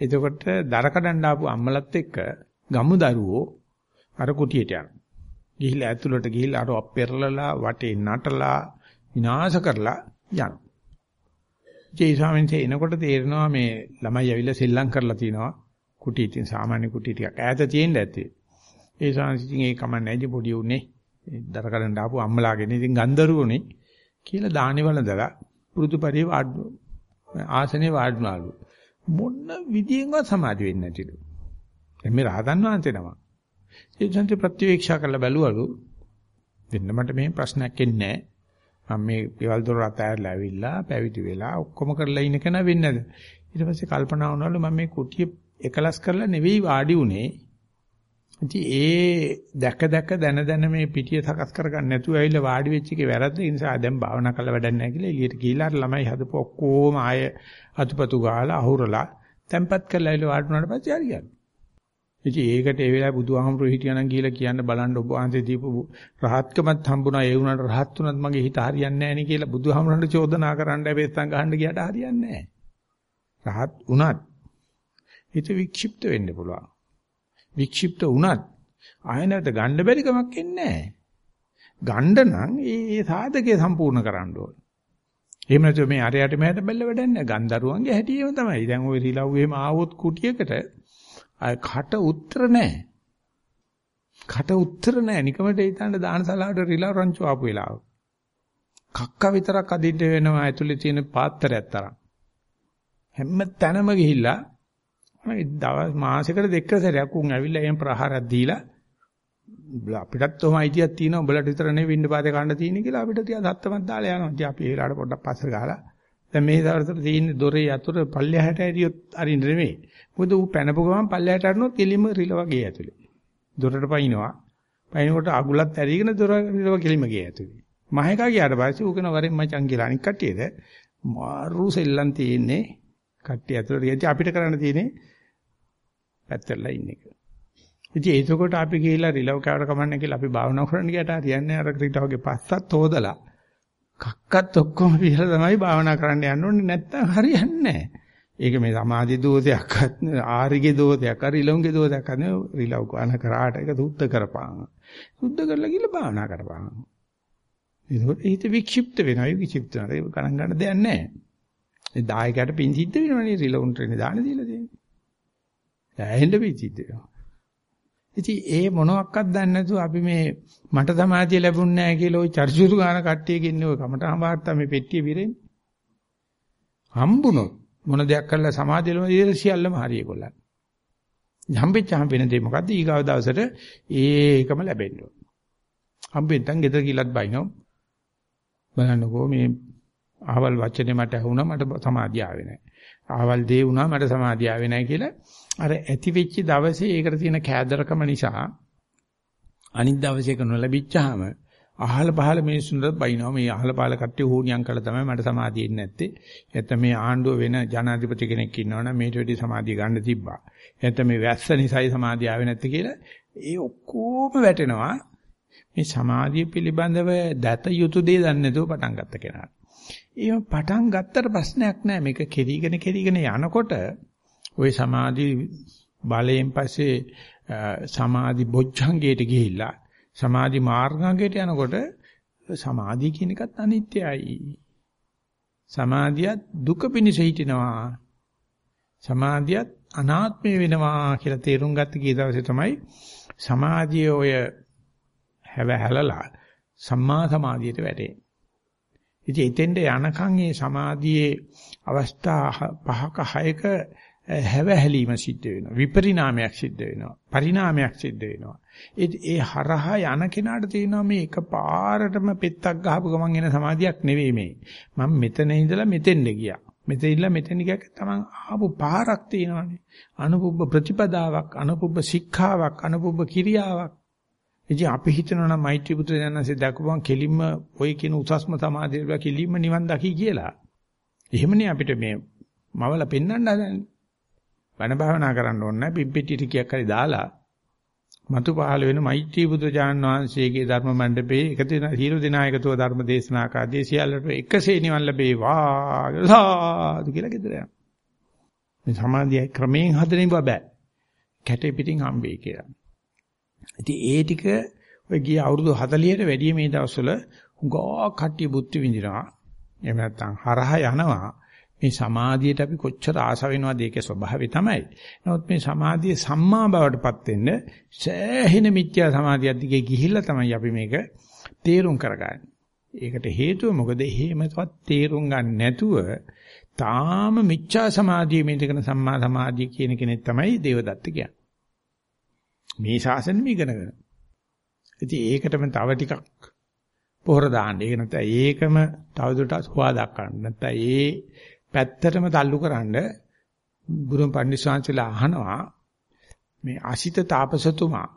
Speaker 1: එතකොට දර කඩන්න ආපු අම්මලත් එක්ක ගමු දරුවෝ අර කුටියට යනවා. ගිහිල්ලා ඇතුළට ගිහිල්ලා අර පෙරලලා වටේ නටලා විනාශ කරලා යනවා. ජේ ස්වාමීන් වහන්සේ එනකොට තේරෙනවා මේ ළමයි ඇවිල්ලා සෙල්ලම් කරලා තිනවා. කුටි ඉතින් සාමාන්‍ය කුටි ටිකක් ඈත තියෙන්න ඇත්තේ. ඒ ස්වාමීන් ඒ කමන්නේ නැජි පොඩි උනේ. දර කඩන්න ආපු අම්මලාගෙන ඉතින් ගන්දරුවනේ කියලා දානි වළඳලා පුරුදු පරිදි ආසනේ වාඩිනාලු. මොන විදියෙන්වත් සමාධි වෙන්නේ නැතිලු. දැන් මේ රහතන් වහන්සේ නම. ඒ ජන්ති ප්‍රතිවීක්ෂා කරලා බැලුවලු දෙන්න මට මේ ප්‍රශ්නයක් එන්නේ නැහැ. මම මේ ගෙවල් දොර අතහැරලා ඇවිල්ලා පැවිදි වෙලා ඔක්කොම කරලා ඉන්න කෙනා වෙන්නේ නැද ඊට පස්සේ කල්පනා වුණාලු මම මේ කුටිය එකලස් කරලා නෙවෙයි වාඩි උනේ ඉතින් ඒ දැක දැක දන දන මේ පිටිය සකස් කරගන්න නැතුව ඇවිල්ලා වාඩි වෙච්ච එකේ වැරද්ද ඒ නිසා දැන් භාවනා කරලා වැඩක් නැහැ කියලා එළියට ගිහිල්ලා ළමයි හදපු ඔක්කොම ආය අතුපතු ගාලා අහුරලා තැම්පත් කරලා ඇවිල්ලා වාඩි වුණාට පස්සේ හරියන්නේ ඉතින් ඒකට ඒ වෙලාවේ බුදුහාමුදුරු හිටියානම් ගිහිල්ලා කියන්න බලන්න ඔබ වහන්සේ දීපු රහත්කමත් හම්බුණා ඒ වුණාට රහත් උනත් මගේ හිත හරියන්නේ නැහැ නේ කියලා බුදුහාමුදුරන්ට චෝදනා කරන්න බැස්සන් ගහන්න ගියට හරියන්නේ නැහැ. රහත් උනත් හිත වික්ෂිප්ත වෙන්න පුළුවන්. වික්ෂිප්ත උනත් ආයනකට ගන්න බැරි කමක් එන්නේ නැහැ. ගන්න නම් ඒ සාධකයේ සම්පූර්ණ කරන්න ඕන. එහෙම නැත්නම් මේ අරයට මෙහෙට බැල්ල වැඩක් නැහැ. ගන්දරුවන්ගේ හැටියෙම තමයි. දැන් ওই රිලව් එහෙම ආවොත් කුටියකට අය කට උත්තර නැහැ. කට උත්තර නැහැ. නිකමට හිතන්න දානසලාවට රිලා රංචු ආපු වෙලාව. කක්ක විතරක් අදින්න වෙනවා ඇතුලේ තියෙන පාත්‍රයක් තරම්. හැම තැනම ගිහිල්ලා දවස් මාසෙකට දෙක සැරයක් උන් ඇවිල්ලා එහෙම ප්‍රහාරයක් දීලා අපිටත් ඔහම අයිතියක් තියෙනවා උඹලට විතර නෙවෙයි ඉන්න පාතේ කන්න තියෙන්නේ කියලා අපිට තියා දත්තමත් දාලා යනවා. ඉතින් අපි ඒ වෙලාවට පොඩ්ඩක් පස්සට ගහලා දැන් මේ දවස්වල තියෙන දොරේ යතුරු පල්ලෙහාට ඇරියොත් අරින්න නෙමෙයි. මොකද ඌ පැනපු ගමන් පල්ලෙහාට අරිනොත් කෙලිම රිලව ගේ ඇතුලේ. දොරට පයින්නවා. පයින්කොට අගුලත් ඇරිගෙන දොර රිලව කෙලිම ගේ ඇතුලේ. මහේකා ගියාට පස්සේ ඌ කෙනා වරෙන් මචං කියලා අනික් කට්ටියද මාරු සෙල්ලම් තියෙන්නේ. කට්ටිය ඇතුලට ගියදී අපිට කරන්න තියෙන්නේ පැත්තටලා ඉන්න එක. ඉතින් ඒකකොට අපි ගිහිල්ලා රිලව් කවට කමන්නේ කියලා අපි භාවනා කරන්න ගියට හරියන්නේ අර රිලව්ගේ පස්සත් හොදලා කක්කත් ඔක්කොම පිහලා තමයි භාවනා කරන්න යන්න ඕනේ නැත්තම් හරියන්නේ නැහැ. ඒක මේ සමාධි දෝෂයක්වත් ආරිගේ දෝෂයක් හරි රිලවුන්ගේ දෝෂයක් හරි රිලව් කන කරාට ඒක සුද්ධ කරපාන. සුද්ධ කරලා ගිහලා භාවනා කරපාන. ඒකෝට හිත වික්ෂිප්ත වෙනවා. වික්ෂිප්ත වෙනවා. ඒක ගණන් ගන්න දෙයක් නැහැ. ඒ දායකයට පින් සිද්ධ වෙනවනේ රිලවුන්ට දාන දීලා තියෙන්නේ. ඇහෙන්න පින් සිද්ධ වෙනවා. ඉතින් ඒ මොනවත් දන්නේ නැතුව අපි මේ මට සමාධිය ලැබුණ නැහැ කියලා ওই චර්චුරු ගාන කට්ටියකින් ඉන්නේ ඔය කමටහන් වාර්තා මේ පෙට්ටිය විරෙන්නේ. හම්බුනොත් මොන දෙයක් කරලා සමාධිය ලැබෙන සියල්ලම හරි ඒගොල්ලන්. හම්බෙච්ච හම්බෙන දේ මොකද්ද? ඊගාව දවසට ඒකම ලැබෙන්න ඕන. හම්බෙන්තන් ගෙදර ගිලත් බයිනෝ. බලන්නකෝ මේ අහවල් වචනේ මට ඇහුණා මට සමාධිය ආවේ නැහැ. අහවල් දේ වුණා මට සමාධිය ආවේ නැහැ කියලා අර ඇති වෙච්ච දවසේ ඒකට තියෙන කෑදරකම නිසා අනිත් දවසේ එක නොලැබිච්චාම අහල පහල මිනිස්සුන්ට බයිනවා මේ අහල පහල කට්ටිය හුණියම් කළා තමයි මට සමාධිය එන්නේ නැත්තේ. නැත්නම් මේ ආණ්ඩුව වෙන ජනාධිපති කෙනෙක් ඉන්නවනම් මේට වැඩි සමාධිය ගන්න තිබ්බා. නැත්නම් මේ වැස්ස නිසායි සමාධිය ආවේ නැත්තේ කියලා ඒ ඔක්කොම වැටෙනවා. මේ සමාධිය පිළිබඳව දත යුතු දේ දන්නේ නැතුව පටන් ගත්ත කෙනාට. ඒ පටන් ගත්තට ප්‍රශ්නයක් නැහැ. මේක කෙරීගෙන කෙරීගෙන යනකොට ওই සමාධි බලයෙන් පස්සේ සමාධි බොජ්ජංගයට ගිහිල්ලා සමාධි මාර්ගාංගයට යනකොට සමාධිය කියන එකත් අනිත්‍යයි. සමාධියත් දුක පිනිස හිටිනවා. සමාධියත් අනාත්මය වෙනවා කියලා තේරුම් ගත්ත කී දවසේ තමයි සමාධිය ඔය හැව හැලලා සම්මා සමාධියට වැටෙන්නේ. ඉතින් එතෙන්ට යනකම් මේ සමාධියේ අවස්ථා පහක හයක හැවහැලීම සිද්ධ වෙනවා. විපරිණාමයක් සිද්ධ වෙනවා. පරිණාමයක් සිද්ධ වෙනවා. ඒ හරහා යන කෙනාට තියෙනවා මේ එකපාරටම පෙත්තක් ගහපු ගමන් එන සමාධියක් නෙවෙයි මේ. මම මෙතන ඉඳලා මෙතෙන්ද ගියා. මෙතන ඉඳලා මෙතෙන් ගියක් තමන් ආපු පාරක් තියෙනවානේ. අනුපුබ්බ ප්‍රතිපදාවක්, අනුපුබ්බ ශික්ෂාවක්, අනුපුබ්බ කිරියාවක්. ඉතින් අපි හිතනවා නම් මෛත්‍රී පුත්‍ර යනසේ දැකපුවම කෙලින්ම ඔය කියන උසස්ම සමාධිය වල කෙලින්ම නිවන් දකි කියලා. එහෙමනේ අපිට මේ මවල පෙන්වන්න හදන්නේ. බණ භාවනා කරන්න ඕනේ නැහැ. පිම්පෙටි ටිකක් හරි දාලා මතු පහළ වෙන මෛත්‍රී බුදුජාන් වහන්සේගේ ධර්ම මණ්ඩපේ එකතු වෙන හිරු දිනායකතුව ධර්ම දේශනා කාදී සියල්ලට එකසේ නිවන් ලැබේවා සාදු කියලා ගෙදර යනවා. මේ සමාධිය ක්‍රමයෙන් හදන්න බෑ. කැටේ පිටින් හම්බෙයි කියලා. ඉතින් ඒ ටික ඔය ගිය අවුරුදු 40ට වැඩිය මේ දවස්වල හුඟා කට්ටිය බුද්ධ විඳිනවා. එහෙම නැත්නම් හරහා යනවා. මේ සමාධියට අපි කොච්චර ආස වෙනවද ඒකේ ස්වභාවය තමයි. නමුත් මේ සමාධිය සම්මා බවටපත් වෙන්න සෑහෙන මිත්‍යා සමාධියක් දිගේ ගිහිල්ලා තමයි අපි මේක තේරුම් කරගන්නේ. ඒකට හේතුව මොකද එහෙමවත් තේරුම් ගන්න නැතුව තාම මිච්ඡා සමාධිය මේකන සම්මා සමාධිය කියන කෙනෙක් තමයි දේවදත්ත කියන්නේ. මේ ශාසනෙම ඉගෙනගෙන. ඉතින් ඒකටම තව ටිකක් පොහොර දාන්න. ඒක නැත්නම් ඒකම තවදුරටත් හොවා දක්වන්න. නැත්නම් ඒ පැත්තටම තල්ලු කරන්න ගුරුන් පඬිස්සංශලා අහනවා මේ අසිත තාපසතුමා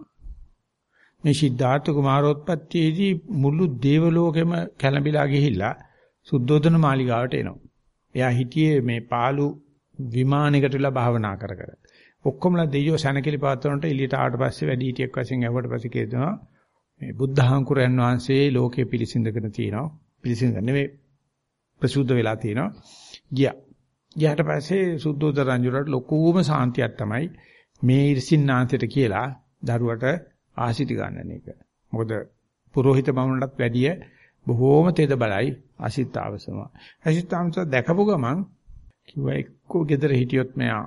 Speaker 1: මේ සිද්ධාර්ථ කුමාරෝත්පත්තියේදී මුළු දේවලෝකෙම කැළඹිලා ගිහිල්ලා සුද්ධෝදන මාලිගාවට එනවා. එයා හිටියේ මේ පාළු විමානයකට විලා භාවනා කර කර. ඔක්කොමලා දෙයියෝ සැනකෙලි පාත්‍රනට එළියට ආවට පස්සේ වැඩි හිටියෙක් වශයෙන් ඇහුවට පස්සේ කියනවා මේ බුද්ධහංකුරයන් වහන්සේ ලෝකේ පිළිසිඳගෙන තියෙනවා. පිළිසිඳ නෙවෙයි ප්‍රසුද්ධ වෙලා තියෙනවා. ගියා. ගියාට පස්සේ සුද්ධෝද රංජුරට ලොකුම සාන්තියක් තමයි මේ ඉර්සින්නාන්තයට කියලා දරුවට ආසිති ගන්නන එක. මොකද පුරোহিত බමුණටත් වැඩිය බොහෝම තෙද බලයි අසිතාවසම. අසිතාවස දැකපු ගමන් කිව්වා එක්කෝ ගෙදර හිටියොත් මෙයා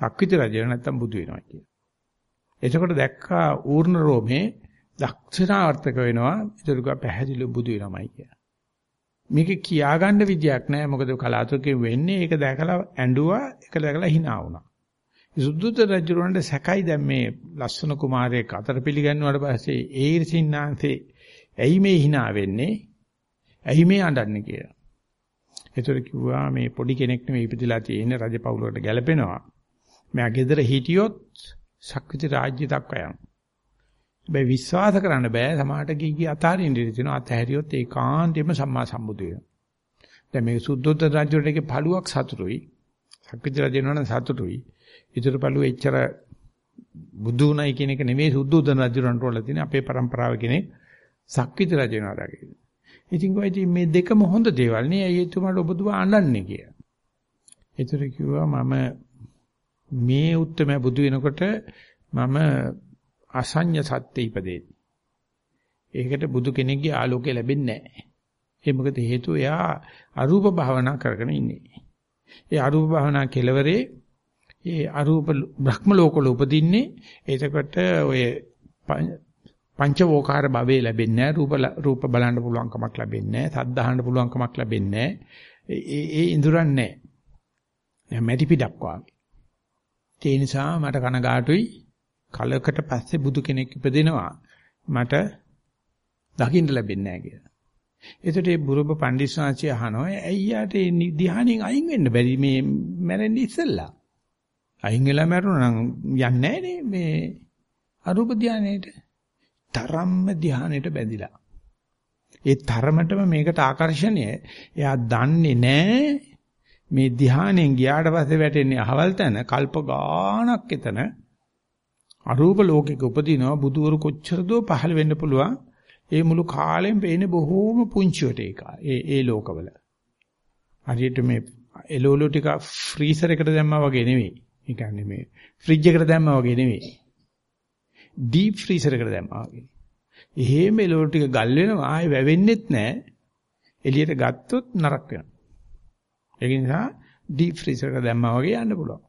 Speaker 1: සක්විති රජය නැත්තම් බුදු වෙනවා කියලා. එතකොට දැක්කා ඌර්ණ රෝමේ දක්ෂිනාර්ථක වෙනවා. ඒතරක පැහැදිලි බුදු වෙනවයි කියලා. මේක කියාගන්න විදියක් නැහැ මොකද කලාතුරකින් වෙන්නේ ඒක දැකලා ඇඬුවා ඒක දැකලා hina වුණා. සුද්ධුත රජුරන්ට සැකයි දැන් මේ ලස්සන කුමාරයෙක් අතර පිළිගන්නුවාට පස්සේ ඒ ඉර්සින්නාන්සේ ඇයි මේ hina වෙන්නේ? ඇයි මේ අඬන්නේ කියලා. ඒතර කිව්වා මේ පොඩි කෙනෙක් නෙමෙයි ඉපදිලා තියෙන්නේ රජපෞලකට ගැලපෙනවා. මෙයා ගෙදර හිටියොත් ශක්විති රාජ්‍ය දක්වා යනවා. හැබැයි විශ්වාස කරන්න බෑ සමහරට ගිහි ගිය අතාරින්න ඉඳී තිනවා අතහැරියොත් ඒකාන්තයෙන්ම සම්මා සම්බුදු වෙනවා. දැන් මේ සුද්ධෝදන රාජ්‍යයට එකේ පළුවක් සතුටුයි. ශක්විති රජ වෙනවනම් සතුටුයි. ඊටර පළුව එච්චර බුදුුණයි කියන එක නෙමෙයි සුද්ධෝදන රාජ්‍යරන්ට වල තියෙන අපේ પરම්පරාව කෙනෙක් ශක්විති රජ වෙනවා දකින්න. ඉතින් කොයිද මේ දෙකම හොඳ දේවල් නේ. අයියේ තුමාට ඔබතුමා අඬන්නේ කියලා. ඒතර කිව්වා මම මේ උත්තරම බුදු වෙනකොට මම අසඤ්ඤ සත්‍ය ඉපදෙන්නේ. ඒකට බුදු කෙනෙක්ගේ ආලෝකය ලැබෙන්නේ නැහැ. ඒ මොකද හේතුව එයා අරූප භාවනා කරගෙන ඉන්නේ. ඒ අරූප භාවනා කෙලවරේ ඒ අරූප බ්‍රහ්ම ලෝකවල උපදින්නේ එතකොට ඔය පංචවෝකාර භවේ ලැබෙන්නේ නැහැ රූප රූප බලන්න පුළුවන් කමක් ලැබෙන්නේ නැහැ සද්ද අහන්න පුළුවන් කමක් ලැබෙන්නේ නැහැ ඒ ඒ ඉඳුරන් නැහැ මැටි පිටක් වාගේ ඒ නිසා මට කනගාටුයි කලකට පස්සේ බුදු කෙනෙක් ඉපදෙනවා මට දකින්න ලැබෙන්නේ නැහැ කියලා. එතකොට මේ බුරුබ පඬිස්සාචි අහනවා ඇයියාට ධ්‍යානෙන් අයින් වෙන්න බැරි මේ මැරෙන්න ඉස්සෙල්ලා. අයින් වෙලා මැරුණා නම් යන්නේ නැහැ මේ අරූප ධ්‍යානෙට. තරම්ම ධ්‍යානෙට බැඳිලා. ඒ තරමටම මේකට ආකර්ෂණය එයා දන්නේ නැහැ මේ ධ්‍යානෙන් ගියාට පස්සේ වැටෙන්නේ අහවල් තැන කල්ප ගාණක් එතන අරූප ලෝකෙක උපදිනවා බුදුවරු කොච්චර දෝ පහළ වෙන්න පුළුවන්? ඒ මුළු කාලෙම පේන්නේ බොහෝම පුංචිවට ඒක. ඒ ඒ ලෝකවල. හරියට මේ එළවලු ටික ෆ්‍රීසර් එකට දැම්මා වගේ නෙවෙයි. ඒ කියන්නේ මේ ෆ්‍රිජ් එකට දැම්මා වගේ නෙවෙයි. ඩීප් ෆ්‍රීසර් එකට දැම්මා වගේ. එහෙම එළවලු ටික ගල් වෙනවා ආයේ වැවෙන්නෙත් නැහැ එළියට ගත්තොත් නරක වෙනවා. ඒක නිසා ඩීප් ෆ්‍රීසර් එකට දැම්මා වගේ යන්න පුළුවන්.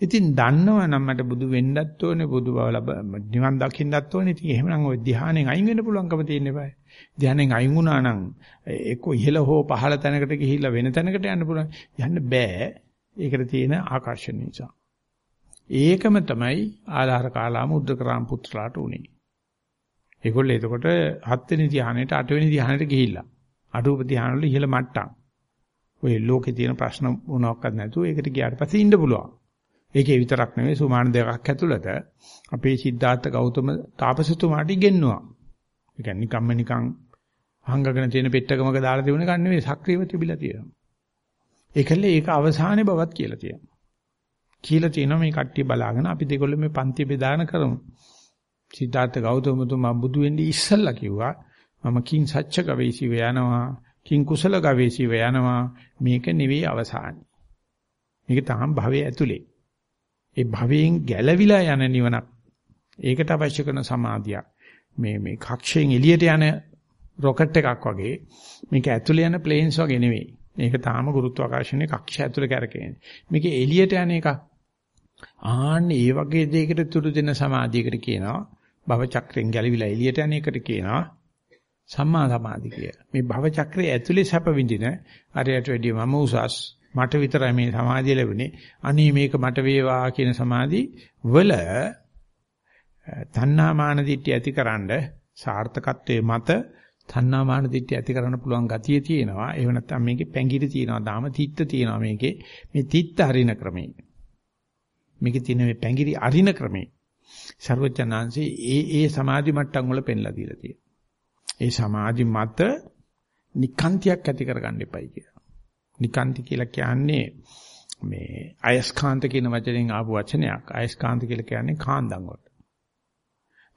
Speaker 1: ඉතින් දන්නවා නම් මට බුදු වෙන්නත් ඕනේ බුදු බව ලබ නිවන් දකින්නත් ඕනේ. ඉතින් එහෙමනම් ওই ධ්‍යානෙන් අයින් වෙන්න පුළුවන්කම තියෙන්න බෑ. ධ්‍යානෙන් අයින් වුණා නම් එක්ක ඉහළ හෝ පහළ තැනකට ගිහිල්ලා වෙන තැනකට යන්න පුළුවන්. යන්න බෑ. ඒකට තියෙන ආකර්ෂණ නිසා. ඒකම තමයි ආලාර කාලාම උද්දකරාම පුත්‍රලාට උනේ. ඒගොල්ලෝ එතකොට හත්වෙනි ධ්‍යානෙට අටවෙනි ධ්‍යානෙට ගිහිල්ලා. අටුප ධ්‍යාන වල ඉහළ මට්ටම්. ඔය ලෝකේ තියෙන ප්‍රශ්න මොනවාක්වත් නැතුව ඒකට ගියාට පස්සේ ඉන්න පුළුවන්. ඒකේ විතරක් නෙවෙයි සුමාන දෙකක් ඇතුළත අපේ සිද්ධාර්ථ ගෞතම තාපසතුමාට ඉගෙනුවා. ඒ කියන්නේ නිකම්ම නිකං අහංගගෙන තියෙන පෙට්ටකමක දාලා තිබුණ එකක් නෙවෙයි සක්‍රීයව තිබිලා තියෙනවා. ඒකල්ල ඒක අවසානයේ බවත් කියලා තියෙනවා. කියලා තියෙනවා මේ කට්ටිය බලාගෙන අපි දෙකොල්ල මේ පන්ති බෙදාන කරමු. සිද්ධාර්ථ ගෞතම තුමා බුදු වෙන්නේ ඉස්සල්ලා කිව්වා මම කිං සච්ච ගවේෂීව යනවා කිං කුසල ගවේෂීව යනවා මේක නෙවෙයි අවසානයි. මේක තාම භවයේ ඇතුලේ. ඒ භවයෙන් ගැලවිලා යන නිවනක්. ඒකට අවශ්‍ය කරන සමාධිය. මේ මේ කක්ෂයෙන් එළියට යන රොකට් එකක් වගේ මේක ඇතුලේ යන ප්ලේන්ස් වගේ නෙවෙයි. මේක තාම ගුරුත්වාකර්ෂණයේ කක්ෂය ඇතුලේ කරකෙන්නේ. මේක එළියට යන එක. ආන්න ඒ වගේ දෙයකට තුරු දෙන සමාධියකට කියනවා භව චක්‍රයෙන් ගැලවිලා එළියට යන එකට කියනවා සම්මා සමාධි කියලා. මේ භව චක්‍රයේ ඇතුලේ සැප විඳින අරයට වැඩිය මම උසස් මට විතරයි මේ සමාධිය ලැබුණේ. අනේ මේක මට වේවා කියන සමාධි වල තණ්හා මාන දිට්ඨිය ඇතිකරනද සාර්ථකත්වයේ මත තණ්හා මාන දිට්ඨිය ඇති කරන්න පුළුවන් ගතිය තියෙනවා. එහෙම නැත්නම් මේකේ පැංගිරි තියෙනවා. දාම තිත්ත තියෙනවා මේකේ. මේ තිත්ත හරින ක්‍රමේ. මේකේ තියෙන මේ පැංගිරි අරින ක්‍රමේ. ਸਰවඥාන්සේ ඒ ඒ සමාධි මට්ටම් වල පෙන්ලා දීලා තියෙනවා. ඒ සමාධි මත නිකාන්තියක් ඇති කරගන්න එපයි කියලා. නිකාන්ති කියලා කියන්නේ මේ අයස්කාන්ත කියන වචනෙන් ආපු වචනයක්. අයස්කාන්ත කියලා කියන්නේ කාන්දන් වලට.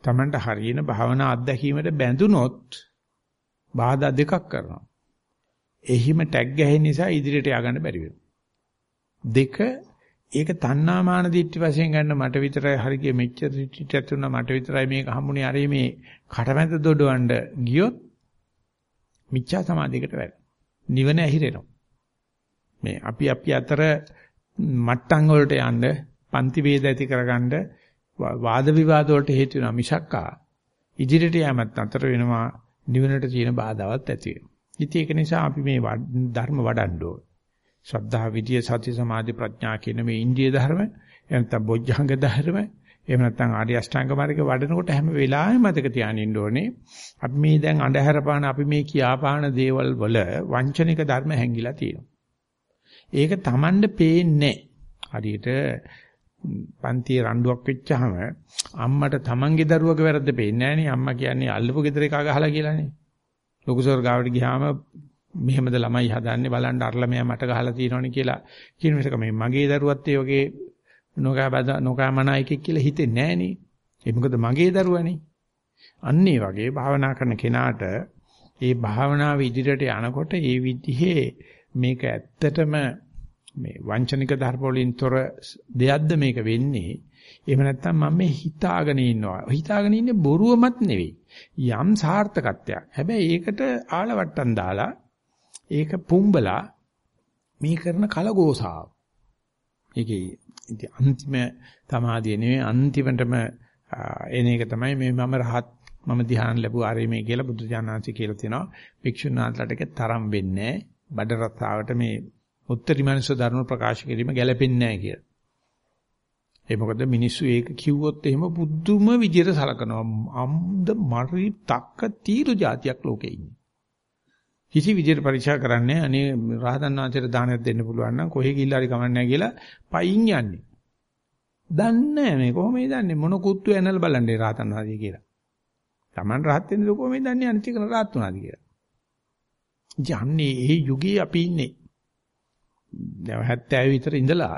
Speaker 1: Tamanට හරියන භාවනා අත්දැකීමට බැඳුනොත් බාධා දෙකක් කරනවා. එහිම ටැග් ගැහෙන නිසා ඉදිරියට ය아가න්න බැරි වෙනවා. දෙක ඒක තණ්හාමාන දිට්ඨි වශයෙන් ගන්න මට විතරයි හරිය මෙච්චර දිට්ඨියක් තුන මට විතරයි මේක හම්බුනේ අර මේ කටමැද දොඩවන්න ගියොත් මිච්ඡා සමාධියකට වැටෙනවා. නිවන ඇහිරෙනවා. මේ අපි අපි අතර මට්ටම් වලට යන්න පන්ති වේද ඇති කරගන්න වාද විවාද වලට හේතු වෙනවා මිසක්කා ඉදිරියට යෑමත් අතර වෙනවා නිවනට තියෙන බාධාවත් ඇති වෙනවා. ඉතින් ඒක නිසා අපි මේ ධර්ම වඩන්න ඕන. ශ්‍රද්ධා විද්‍ය සති සමාධි ප්‍රඥා කියන මේ ඉන්දිය ධර්ම එනතම් බොජ්ජංග ධර්ම එහෙම නැත්නම් ආර්ය අෂ්ටාංග මාර්ගය වඩනකොට හැම වෙලාවෙම මතක තියාගෙන ඉන්න ඕනේ අපි මේ දැන් අඳුර පාන අපි මේ කියාපාන දේවල් වල වංචනික ධර්ම හැංගිලා තියෙනවා. ඒක Tamande පේන්නේ හරියට පන්ති රණ්ඩුවක් වෙච්චාම අම්මට තමන්ගේ දරුවගේ වැරද්ද පේන්නේ නැහැ නේ අම්මා කියන්නේ අල්ලපු ගෙදර එකා ගහලා කියලානේ. ලොකු සෝර් ගාවට ගියාම මෙහෙමද ළමයි හදන්නේ බලන්න අරලා මෙයා මට ගහලා තියෙනවනේ කියලා කියන මිසක මේ මගේ දරුවත් ඒ වගේ නොකා බද නොකා මනායකෙක් කියලා හිතෙන්නේ නැහනේ. ඒ මොකද මගේ දරුවනේ. අන්න ඒ වගේ භාවනා කරන කෙනාට ඒ භාවනාව ඉදිරියට යනකොට ඒ විදිහේ මේක ඇත්තටම මේ වංචනික ධර්ම වලින් තොර දෙයක්ද මේක වෙන්නේ? එහෙම නැත්නම් මම මේ හිතාගෙන ඉන්නවා. හිතාගෙන ඉන්නේ බොරුවමත් නෙවෙයි. යම් සාර්ථකත්වයක්. හැබැයි ඒකට ආලවට්ටම් දාලා ඒක පුම්බලා මේ කරන කලගෝසාව. ඒකේ අන්තිම තමාදිය නෙවෙයි අන්තිමටම එන එක තමයි මේ මම රහත් මම ධ්‍යාන ලැබුවා ආරෙමේ කියලා බුදු දානන්සේ කියලා තියෙනවා. භික්ෂුන් වහන්සේලාට තරම් වෙන්නේ බඩ රස්සාවට මේ උත්තරී මනස ධර්ම ප්‍රකාශ කිරීම ගැළපෙන්නේ නැහැ කියලා. ඒ මොකද මිනිස්සු ඒක කිව්වොත් එහෙම බුද්ධුම විදියට සලකනවා. අම්ද මරි තක්ක තීරු જાතියක් ලෝකේ ඉන්නේ. කිසි විදියට පරීක්ෂා කරන්නේ අනේ රහතන් වහන්සේට දානයක් දෙන්න පුළුවන් නම් කොහෙ ගිහිල්ලා හරි කමන්නේ නැහැ කියලා පයින් යන්නේ. දන්නේ මේ කොහොමද දන්නේ මොන කුත්තු ඇනලා බලන්නේ රහතන් වහන්සේ කියලා. Taman රහත් වෙන්නේ කොහොමද දන්නේ අනිත් එක රහත් වුණාද කියලා. යන්නේ ඒ යුගයේ අපි ඉන්නේ. දැන් 70 විතර ඉඳලා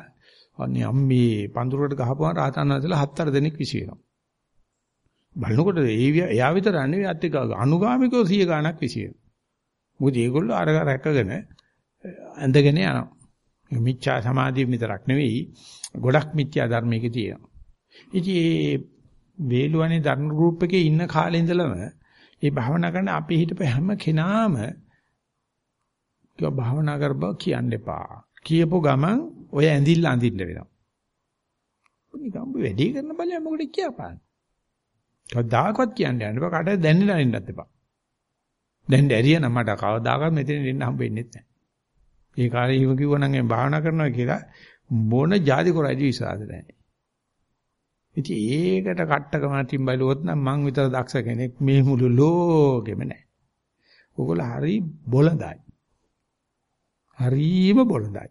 Speaker 1: අනේ අම්මේ පඳුරකට ගහපුවා රහතන් වහන්සේලා හතර දෙනෙක් විසි වෙනවා. බලනකොට ඒ එයා විතර නෙවෙයි අත් එක්ක අනුගාමිකව 100 ගණක් විසි වෙනවා. මොකද ඒගොල්ලෝ අර රැකගෙන ඇඳගෙන යනවා. මිච්ඡා සමාධිය විතරක් නෙවෙයි ගොඩක් මිත්‍යා ධර්මයක තියෙනවා. ඉතින් මේ වේලුවනේ ධර්ම ගෲප් එකේ ඉන්න කාලේ ඉඳලම මේ භාවනා කරන අපි හිටපු හැම කෙනාම කිව්වා භාවනා කර බව කියන්න එපා. කියපු ගමන් ඔය ඇඳිල්ල අඳින්න වෙනවා. නිකම් වැඩි කරන බලය මොකටද කියපාන. කවදාකවත් කියන්න යන්න එපා. කාටද දැන්නලා ඉන්නත් එපා. දැන් ඇරියනම් මට කවදාකවත් මෙතන ඉන්න හම්බ වෙන්නේ නැහැ. ඒ කාලේ ඉව කිව්වනම් මම භාවනා කරනවා කියලා මොන જાති කරයිද විශ්වාස නැහැ. ඉතින් ඒකට කට්ටකම අතින් බලුවොත් නම් මං විතර දක්ෂ කෙනෙක් මේ මුළු ලෝකෙම නැහැ. ඕගොල්ලෝ හරි බොළඳයි. හරිම බොළඳයි.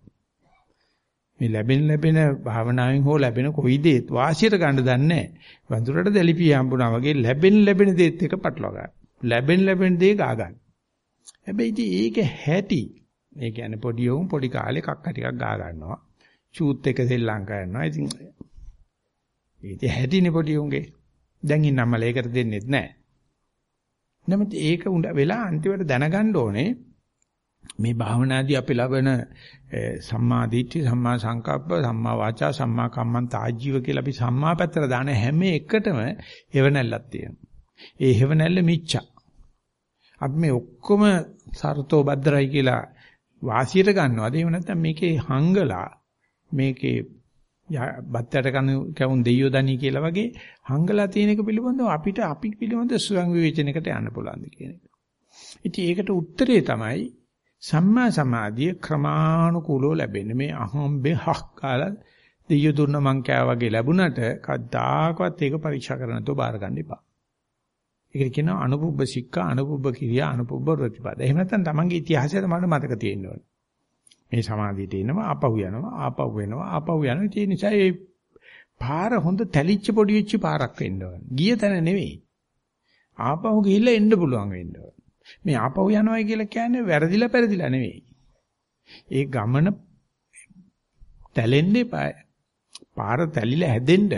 Speaker 1: මේ ලැබෙන ලැබෙන භාවනාවෙන් හෝ ලැබෙන කොයි දේත් වාසියට ගන්න දන්නේ නැහැ. වඳුරට දැලිපිය හම්බුනා වගේ ලැබෙන ලැබෙන දේත් එක පටලවා ගන්න. ලැබෙන ලැබෙන දේ ගා ගන්න. හැබැයි ඉතින් ඒක හැටි. ඒ කියන්නේ පොඩි උන් පොඩි කාලේ කක්ක ටිකක් ගා ගන්නවා. චූත් එක සෙල්ලම් කරනවා. ඉතින් ඒක හැටිනේ පොඩි උන්ගේ. දැන් ඉන්නම්මල ඒකට දෙන්නෙත් නැහැ. නමුත් ඒක උඳ වෙලා අන්තිමට දැනගන්න ඕනේ මේ භාවනාදී අපි ලබන සම්මා දිට්ඨි සම්මා සංකප්ප සම්මා වාචා සම්මා කම්මන්ත ආජීව කියලා අපි සම්මා පැත්තට දාන හැම එකටම හේවණල්ලක් තියෙනවා. ඒ හේවණල්ල මිච්ඡා. අපි මේ ඔක්කොම සරතෝ බද්දරයි කියලා වාසියට ගන්නවාද එහෙම නැත්නම් මේකේ හංගලා මේකේ බත්තට කන කවුන් දෙයියෝ දනි කියලා වගේ හංගලා තියෙන එක පිළිබඳව අපිට අපි පිළිබඳ ස්වයං විවේචනයකට යන්න පුළුවන්ද කියන එක. ඉතින් ඒකට උත්තරේ තමයි සම්මා සමාධිය ක්‍රමානුකූලව ලැබෙන්නේ. මේ අහම්බේ හක් කාලා දෙයියෝ දුන්න මං කෑ වගේ ලැබුණට කද්දාකවත් ඒක පරීක්ෂා කරන්න නැතුව බාර ගන්න එපා. ඒකට කියනවා අනුපුබ්බ සික්ඛා අනුපුබ්බ කිරියා අනුපුබ්බ ප්‍රතිපද. එහෙම නැත්නම් තමන්ගේ ඉතිහාසය තමයි මතක තියෙන්න ඕනේ. මේ සමාධියට එනවා ආපහු යනවා ආපහු වෙනවා ආපහු යනවා. ඒ නිසා මේ පාර හොඳ තැලිච්ච පොඩි වෙච්ච පාරක් වෙන්න ඕනේ. ගිය තැන නෙවෙයි. ආපහු ගිහිල්ලා එන්න පුළුවන් වෙන්න ඕනේ. මේ ආපහු යනවායි කියලා කියන්නේ වැරදිලා පෙරදිලා නෙවෙයි. ඒ ගමන තැලෙන්න එපා. පාර තැලිලා හැදෙන්න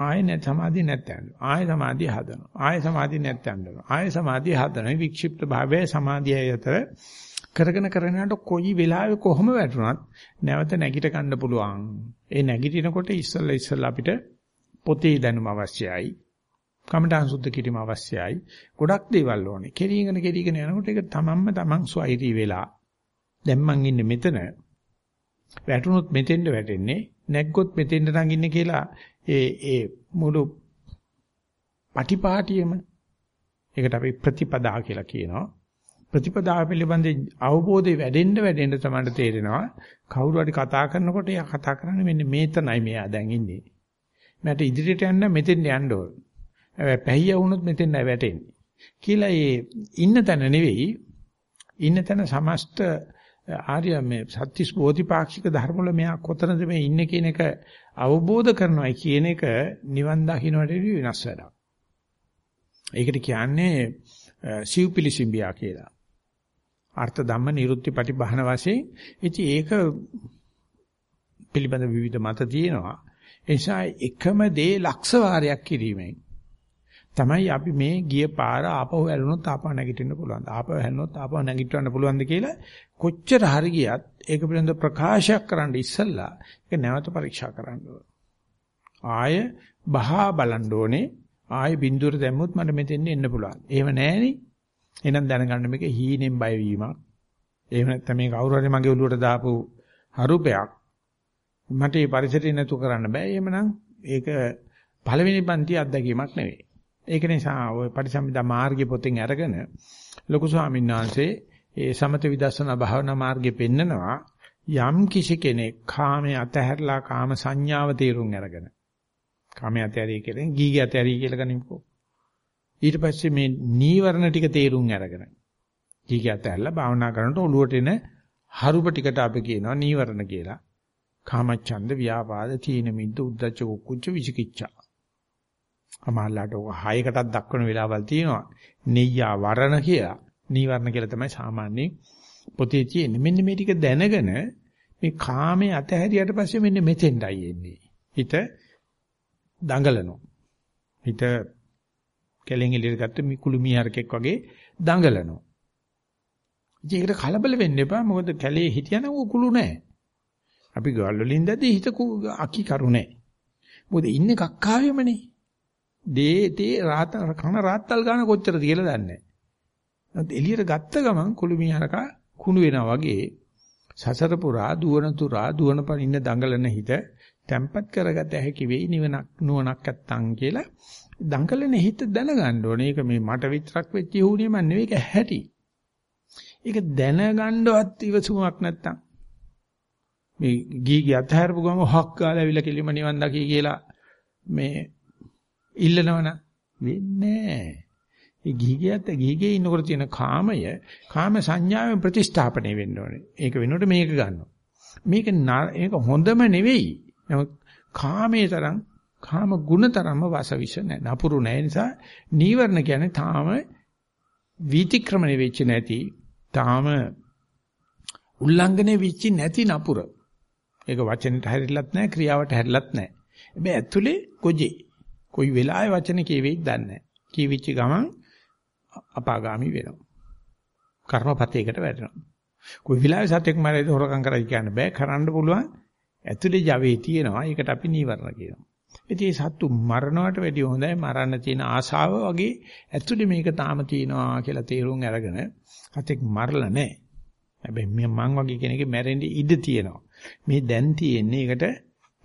Speaker 1: ආයෙ නැත් සමාධිය නැත්නම් ආයෙ සමාධිය හදනවා. ආයෙ සමාධිය නැත්නම් ආයෙ සමාධිය හදනවා. වික්ෂිප්ත භාවය සමාධියයි අතර කරගෙන කරගෙන යනකොට කොයි වෙලාවෙ කොහොම වැටුණත් නැවත නැගිට ගන්න පුළුවන්. ඒ නැගිටිනකොට ඉස්සල්ලා ඉස්සල්ලා අපිට පොතේ දැනුම අවශ්‍යයි. කමඨාන් සුද්ධ කිරීම අවශ්‍යයි. ගොඩක් දේවල් ඕනේ. කෙරීගෙන කෙරීගෙන යනකොට ඒක තමන්ම තමන් ස්වෛරී වෙලා. දැන් මං ඉන්නේ මෙතන. වැටුනොත් මෙතෙන්ද වැටෙන්නේ. නැග්ගොත් මෙතෙන්ද නගින්නේ කියලා ඒ ඒ මුළු පටිපාටියම ඒකට අපි ප්‍රතිපදා කියලා කියනවා. ප්‍රතිපදාව පිළිබඳ අවබෝධය වැඩෙන්න වැඩෙන්න තමයි තේරෙනවා. කවුරු හරි කතා කරනකොට එයා කතා කරන්නේ මෙන්න මේතනයි මෙයා දැන් ඉන්නේ. මට ඉදිරියට යන්න මෙතෙන් යන්න ඕන. පැහිය වුණොත් මෙතෙන් වැටෙන්නේ. කියලා ඒ ඉන්න තැන නෙවෙයි ඉන්න තැන සමස්ත ආර්ය මේ සත්‍තිස් බෝධිපාක්ෂික ධර්ම වල මෙයා කොතනද මේ ඉන්නේ කියන එක අවබෝධ කරනවා කියන එක නිවන් දකින්නට වෙනස් වැඩක්. ඒකට කියන්නේ සිව්පිලිසිම්බියා කියලා. අර්ථ ධම්ම නිරුත්ති ප්‍රතිබහන වශයෙන් ඉතින් ඒක පිළිබඳ විවිධ මත තියෙනවා. ඒ නිසා එකම දේ ලක්ෂ වාරයක් කිරීමෙන් තමයි අපි මේ ගිය පාර ආපහු ඇලුනොත් ආපහු නැගිටින්න පුළුවන්. ආපහු හැලුනොත් ආපහු නැගිටවන්න පුළුවන්ද කියලා කොච්චර හරි ගියත් ඒක පිළිබඳ ප්‍රකාශයක් කරන්න ඉස්සෙල්ලා ඒක නැවත පරීක්ෂා කරන්න ආය බහා බලන්න ඕනේ. ආය බින්දුවට දැම්මොත් මට මෙතෙන් එන්න පුළුවන්. එහෙම නැහෙනි. එහෙනම් දැනගන්න මේක හීනෙන් බය වීමක්. එහෙම නැත්නම් මේ කවුරු හරි මගේ ඔළුවට දාපු හරුපයක්. මට මේ පරිසරය නැතු කරන්න බෑ. එහෙමනම් ඒක පළවෙනි පන්ති අත්දැකීමක් නෙවෙයි. ඒක නිසා ওই පටිසම්භිදා මාර්ගය පොතෙන් අරගෙන ලොකු ස්වාමීන් වහන්සේ ඒ සමත විදර්ශනා භාවනා මාර්ගය පෙන්නනවා යම් කිසි කෙනෙක් කාමයේ අතහැරලා කාම සංඥාව තේරුම් අරගෙන කාමයේ අතහැරිය කියලා ගීගේ අතහැරිය කියලා ගනිමුකෝ. ඊට පස්සේ මේ නීවරණ ටික තේරුම් අරගෙන ගීගේ අතහැරලා භාවනා කරනකොට ඔළුවට එන හරුප ටිකට අපි කියනවා නීවරණ කියලා. කාමච්ඡන්ද ව්‍යාපාද තීන මිද්ද උද්ධච්ච කුච්ච විචිකිච්ඡා. අමහල්ලාට ඔක හයකටත් දක්වන වෙලාවල් තියෙනවා. නෙయ్యා වරණ කියලා. නීවරණ කියලා තමයි සාමාන්‍ය පොතේ තියෙන්නේ. මෙන්න මේ ටික දැනගෙන මේ කාමයේ අතහැරියට පස්සේ මෙන්න මෙතෙන්ටයි එන්නේ. හිත දඟලනවා. හිත කෙලෙන් එළියට ගත්ත මිකුළු මීහරකෙක් වගේ දඟලනවා. ඒකට කලබල වෙන්න එපා. මොකද කැලේ හිටියනම් උකුළු නැහැ. අපි ගල් වලින් දැදී හිත අකි කරු නැහැ. මොකද ඉන්නේ කක්කාවෙමනේ. දේ තේ රාත කන රාත්තල් ගන්න කොච්චරද කියලා දන්නේ නැහැ. එළියට ගත්ත ගමන් කුළුමිහරකා කුණු වෙනා වගේ සසර පුරා දුවන තුරා දුවන පනින්න දඟලන හිත තැම්පත් කරගත හැකි වෙයි නිවනක් නුවණක් නැත්තම් කියලා දඟලන හිත දැනගන්න ඕනේ. ඒක මේ මට විතරක් වෙච්ච යහුනියම නෙවෙයි ඒක හැටි. ඒක දැනගන්නවත් ඉවසුමක් නැත්තම් මේ ගී ගිය අතහැරපු ගම හක් ගාලා ඇවිල්ලා කිලිම නිවන් දකි කියලා මේ ඉල්ලනවනම් වෙන්නේ නැහැ. ඒ ගිහිගියත් ගිහිගේ ඉන්නකොට තියෙන කාමය කාම සංඥාවෙන් ප්‍රතිස්ථාපනය වෙන්න ඕනේ. ඒක වෙනකොට මේක ගන්නවා. මේක මේක හොඳම නෙවෙයි. නමුත් කාමයේ තරම් කාම ගුණ තරම්ම වාසවිෂ නැහැ. නපුරු නැහැ නිසා නීවරණ කියන්නේ තාම වීතික්‍රමණය වෙච්ච නැති තාම උල්ලංඝනය වෙච්ච නැති නපුර. ඒක වචනෙට හැරිලත් නැහැ ක්‍රියාවට හැරිලත් නැහැ. හැබැයි ඇතුලේ කොජේ. කොයි වෙලාවෙ වචනේ කියවෙයිද දන්නේ නැහැ. කියවිච්ච ගමන් අපාගාමි වෙනවා. කර්මපතේකට වැටෙනවා. කොයි වෙලාවෙ සත්‍යක් මරයිද හොරකම් කරයි කියන්න බෑ. කරන්න පුළුවන්. ඇතුලේ ජවයේ තියෙනවා. ඒකට අපි නීවරණ කියනවා. ඉතින් සත්තු මරණවට වැඩිය හොඳයි මරන්න තියෙන ආශාව වගේ ඇතුලේ මේක තාම තියෙනවා කියලා තේරුම් අරගෙන සතෙක් මරලා නැහැ. හැබැයි මං වගේ කෙනෙක්ගේ මැරෙන්න ඉඩ තියෙනවා. මේ දැන් තියෙන්නේ ඒකට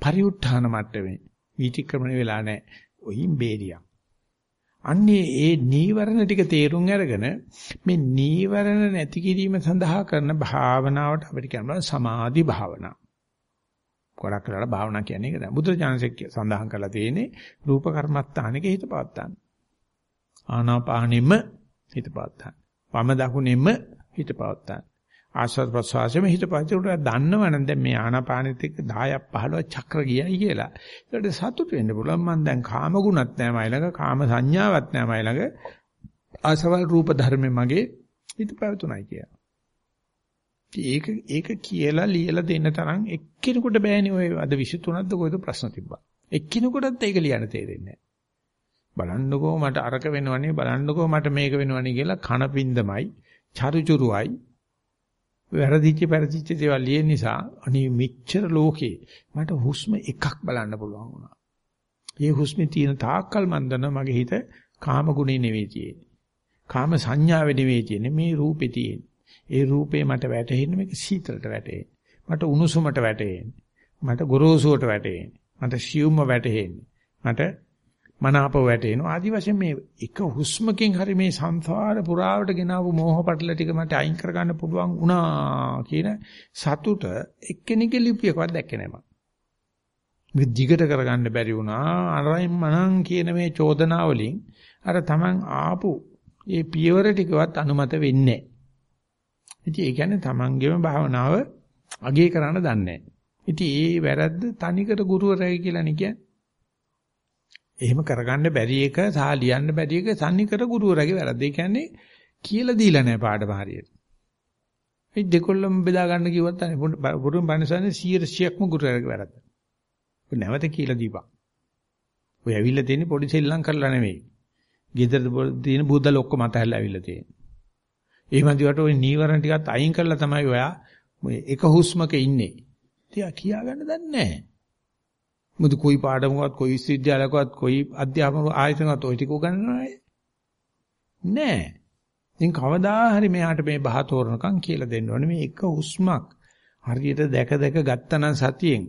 Speaker 1: පරිඋත්ථාන මට්ටමේ. වීතික්‍රමණය වෙලා නැහැ. ඔයින් බේරියක්. අන්නේ ඒ නීවරණ ටික තේරුම් අරගෙන මේ නීවරණ නැති කිරීම සඳහා කරන භාවනාවට අපිට කියනවා සමාධි භාවනා. ගොඩක් කරලා භාවනා කියන්නේ ඒක දැන් බුදුරජාණන්සෙක් සඳහන් කරලා තියෙන්නේ රූප කර්මස්ථානෙක හිත පවත්තන්න. ආනාපානෙම හිත පවත්තන්න. වම දකුණෙම හිත පවත්තන්න. ආස්වාද ප්‍රසවාසෙම හිත පවත්තන්න. දන්නවනම් දැන් මේ ආනාපානෙත් එක්ක 10ක් 15ක් චක්‍ර ගියයි කියලා. ඒකට සතුට වෙන්න පුළුවන් මම දැන් කාම ගුණත් නැහැ මයි ළඟ කාම සංඥාවක් නැහැ මයි ළඟ. ආසවල් රූප ධර්මෙ මගේ හිත පැවතුණයි කියලා. ඒක ඒක කියලා ලියලා දෙන්න තරම් එක්කෙනෙකුට බෑනේ ඔය අද 23ක්ද කොයිද ප්‍රශ්න තිබ්බා. එක්කෙනෙකුටත් ඒක ලියන්න තේරෙන්නේ බලන්නකෝ මට අරක වෙනවනේ බලන්නකෝ මට මේක වෙනවනේ කියලා කන පින්දමයි චරුචුරුවයි වැරදිච්ච පෙරදිච්ච දේවල් ලියන නිසා අනේ මෙච්චර ලෝකේ මට හුස්ම එකක් බලන්න පුළුවන් වුණා. ඒ හුස්මේ තියෙන තාක්කල් මන් දන්නවා මගේ හිත කාම ගුණේ නෙවෙයි තියෙන්නේ. කාම සංඥාවේ නෙවෙයි තියෙන්නේ මේ රූපේ තියෙන්නේ. ඒ රූපේ මට වැටහෙන්නේ මේක සීතලට වැටෙන්නේ. මට උණුසුමට වැටෙන්නේ. මට ගොරෝසුවට වැටෙන්නේ. මට සියුම්ම වැටෙන්නේ. මට මනාපව වැටෙනවා. ආදි වශයෙන් මේ එක හුස්මකින් හරි මේ සංසාර පුරාවට ගෙනාවු මෝහ පටල ටික මට අයින් කරගන්න පුළුවන් වුණා කියන සතුට එක්කෙනෙක්ගේ ලිපියකවත් දැක්කේ නැහැ මම. මේ දිගට කරගන්න බැරි වුණා. අරයින් මනං කියන මේ චෝදනා වලින් අර Taman ආපු ඒ පියවර ටිකවත් අනුමත වෙන්නේ නැහැ. ඉතින් ඒ කියන්නේ තමන්ගේම භාවනාව අගේ කරන්න දන්නේ නැහැ. ඉතින් ඒ වැරද්ද තනිකර ගුරුවරයෙක් කියලා නේ කියන්නේ. එහෙම කරගන්න බැරි එක සහ ලියන්න බැරි එක තනිකර ගුරුවරයාගේ වැරද්ද. ඒ කියන්නේ කියලා දීලා නැහැ පාඩම හරියට. ඒ දෙකොල්ලම බෙදා ගන්න කිව්වත් අනේ පුරුම් බණසන්නේ 100%ක්ම ගුරුවරයාගේ වැරද්ද. ඔය නැවත කියලා දීපන්. ඔය ඇවිල්ලා තියෙන්නේ පොඩි සෙල්ලම් කරලා නෙවෙයි. ගෙදර තියෙන බුදල් ඔක්කොම අතහැරලා ඇවිල්ලා තියෙන්නේ. එහෙම දිවට ওই නීවරණ ටිකත් අයින් කරලා තමයි ඔයා එක හුස්මක ඉන්නේ. තියා කියාගන්න දන්නේ නැහැ. මොකද કોઈ පාඩමකවත් કોઈ විශ්වවිද්‍යාලයකවත් કોઈ අධ්‍යාපන ආයතනකවත් ওই ටික උගන්වන්නේ නැහැ. ඉතින් කවදා හරි මෙයාට මේ බහ තෝරනකම් කියලා දෙන්න ඕනේ මේ එක හුස්මක් හරියට දැක දැක ගත්තනම් සතියෙන්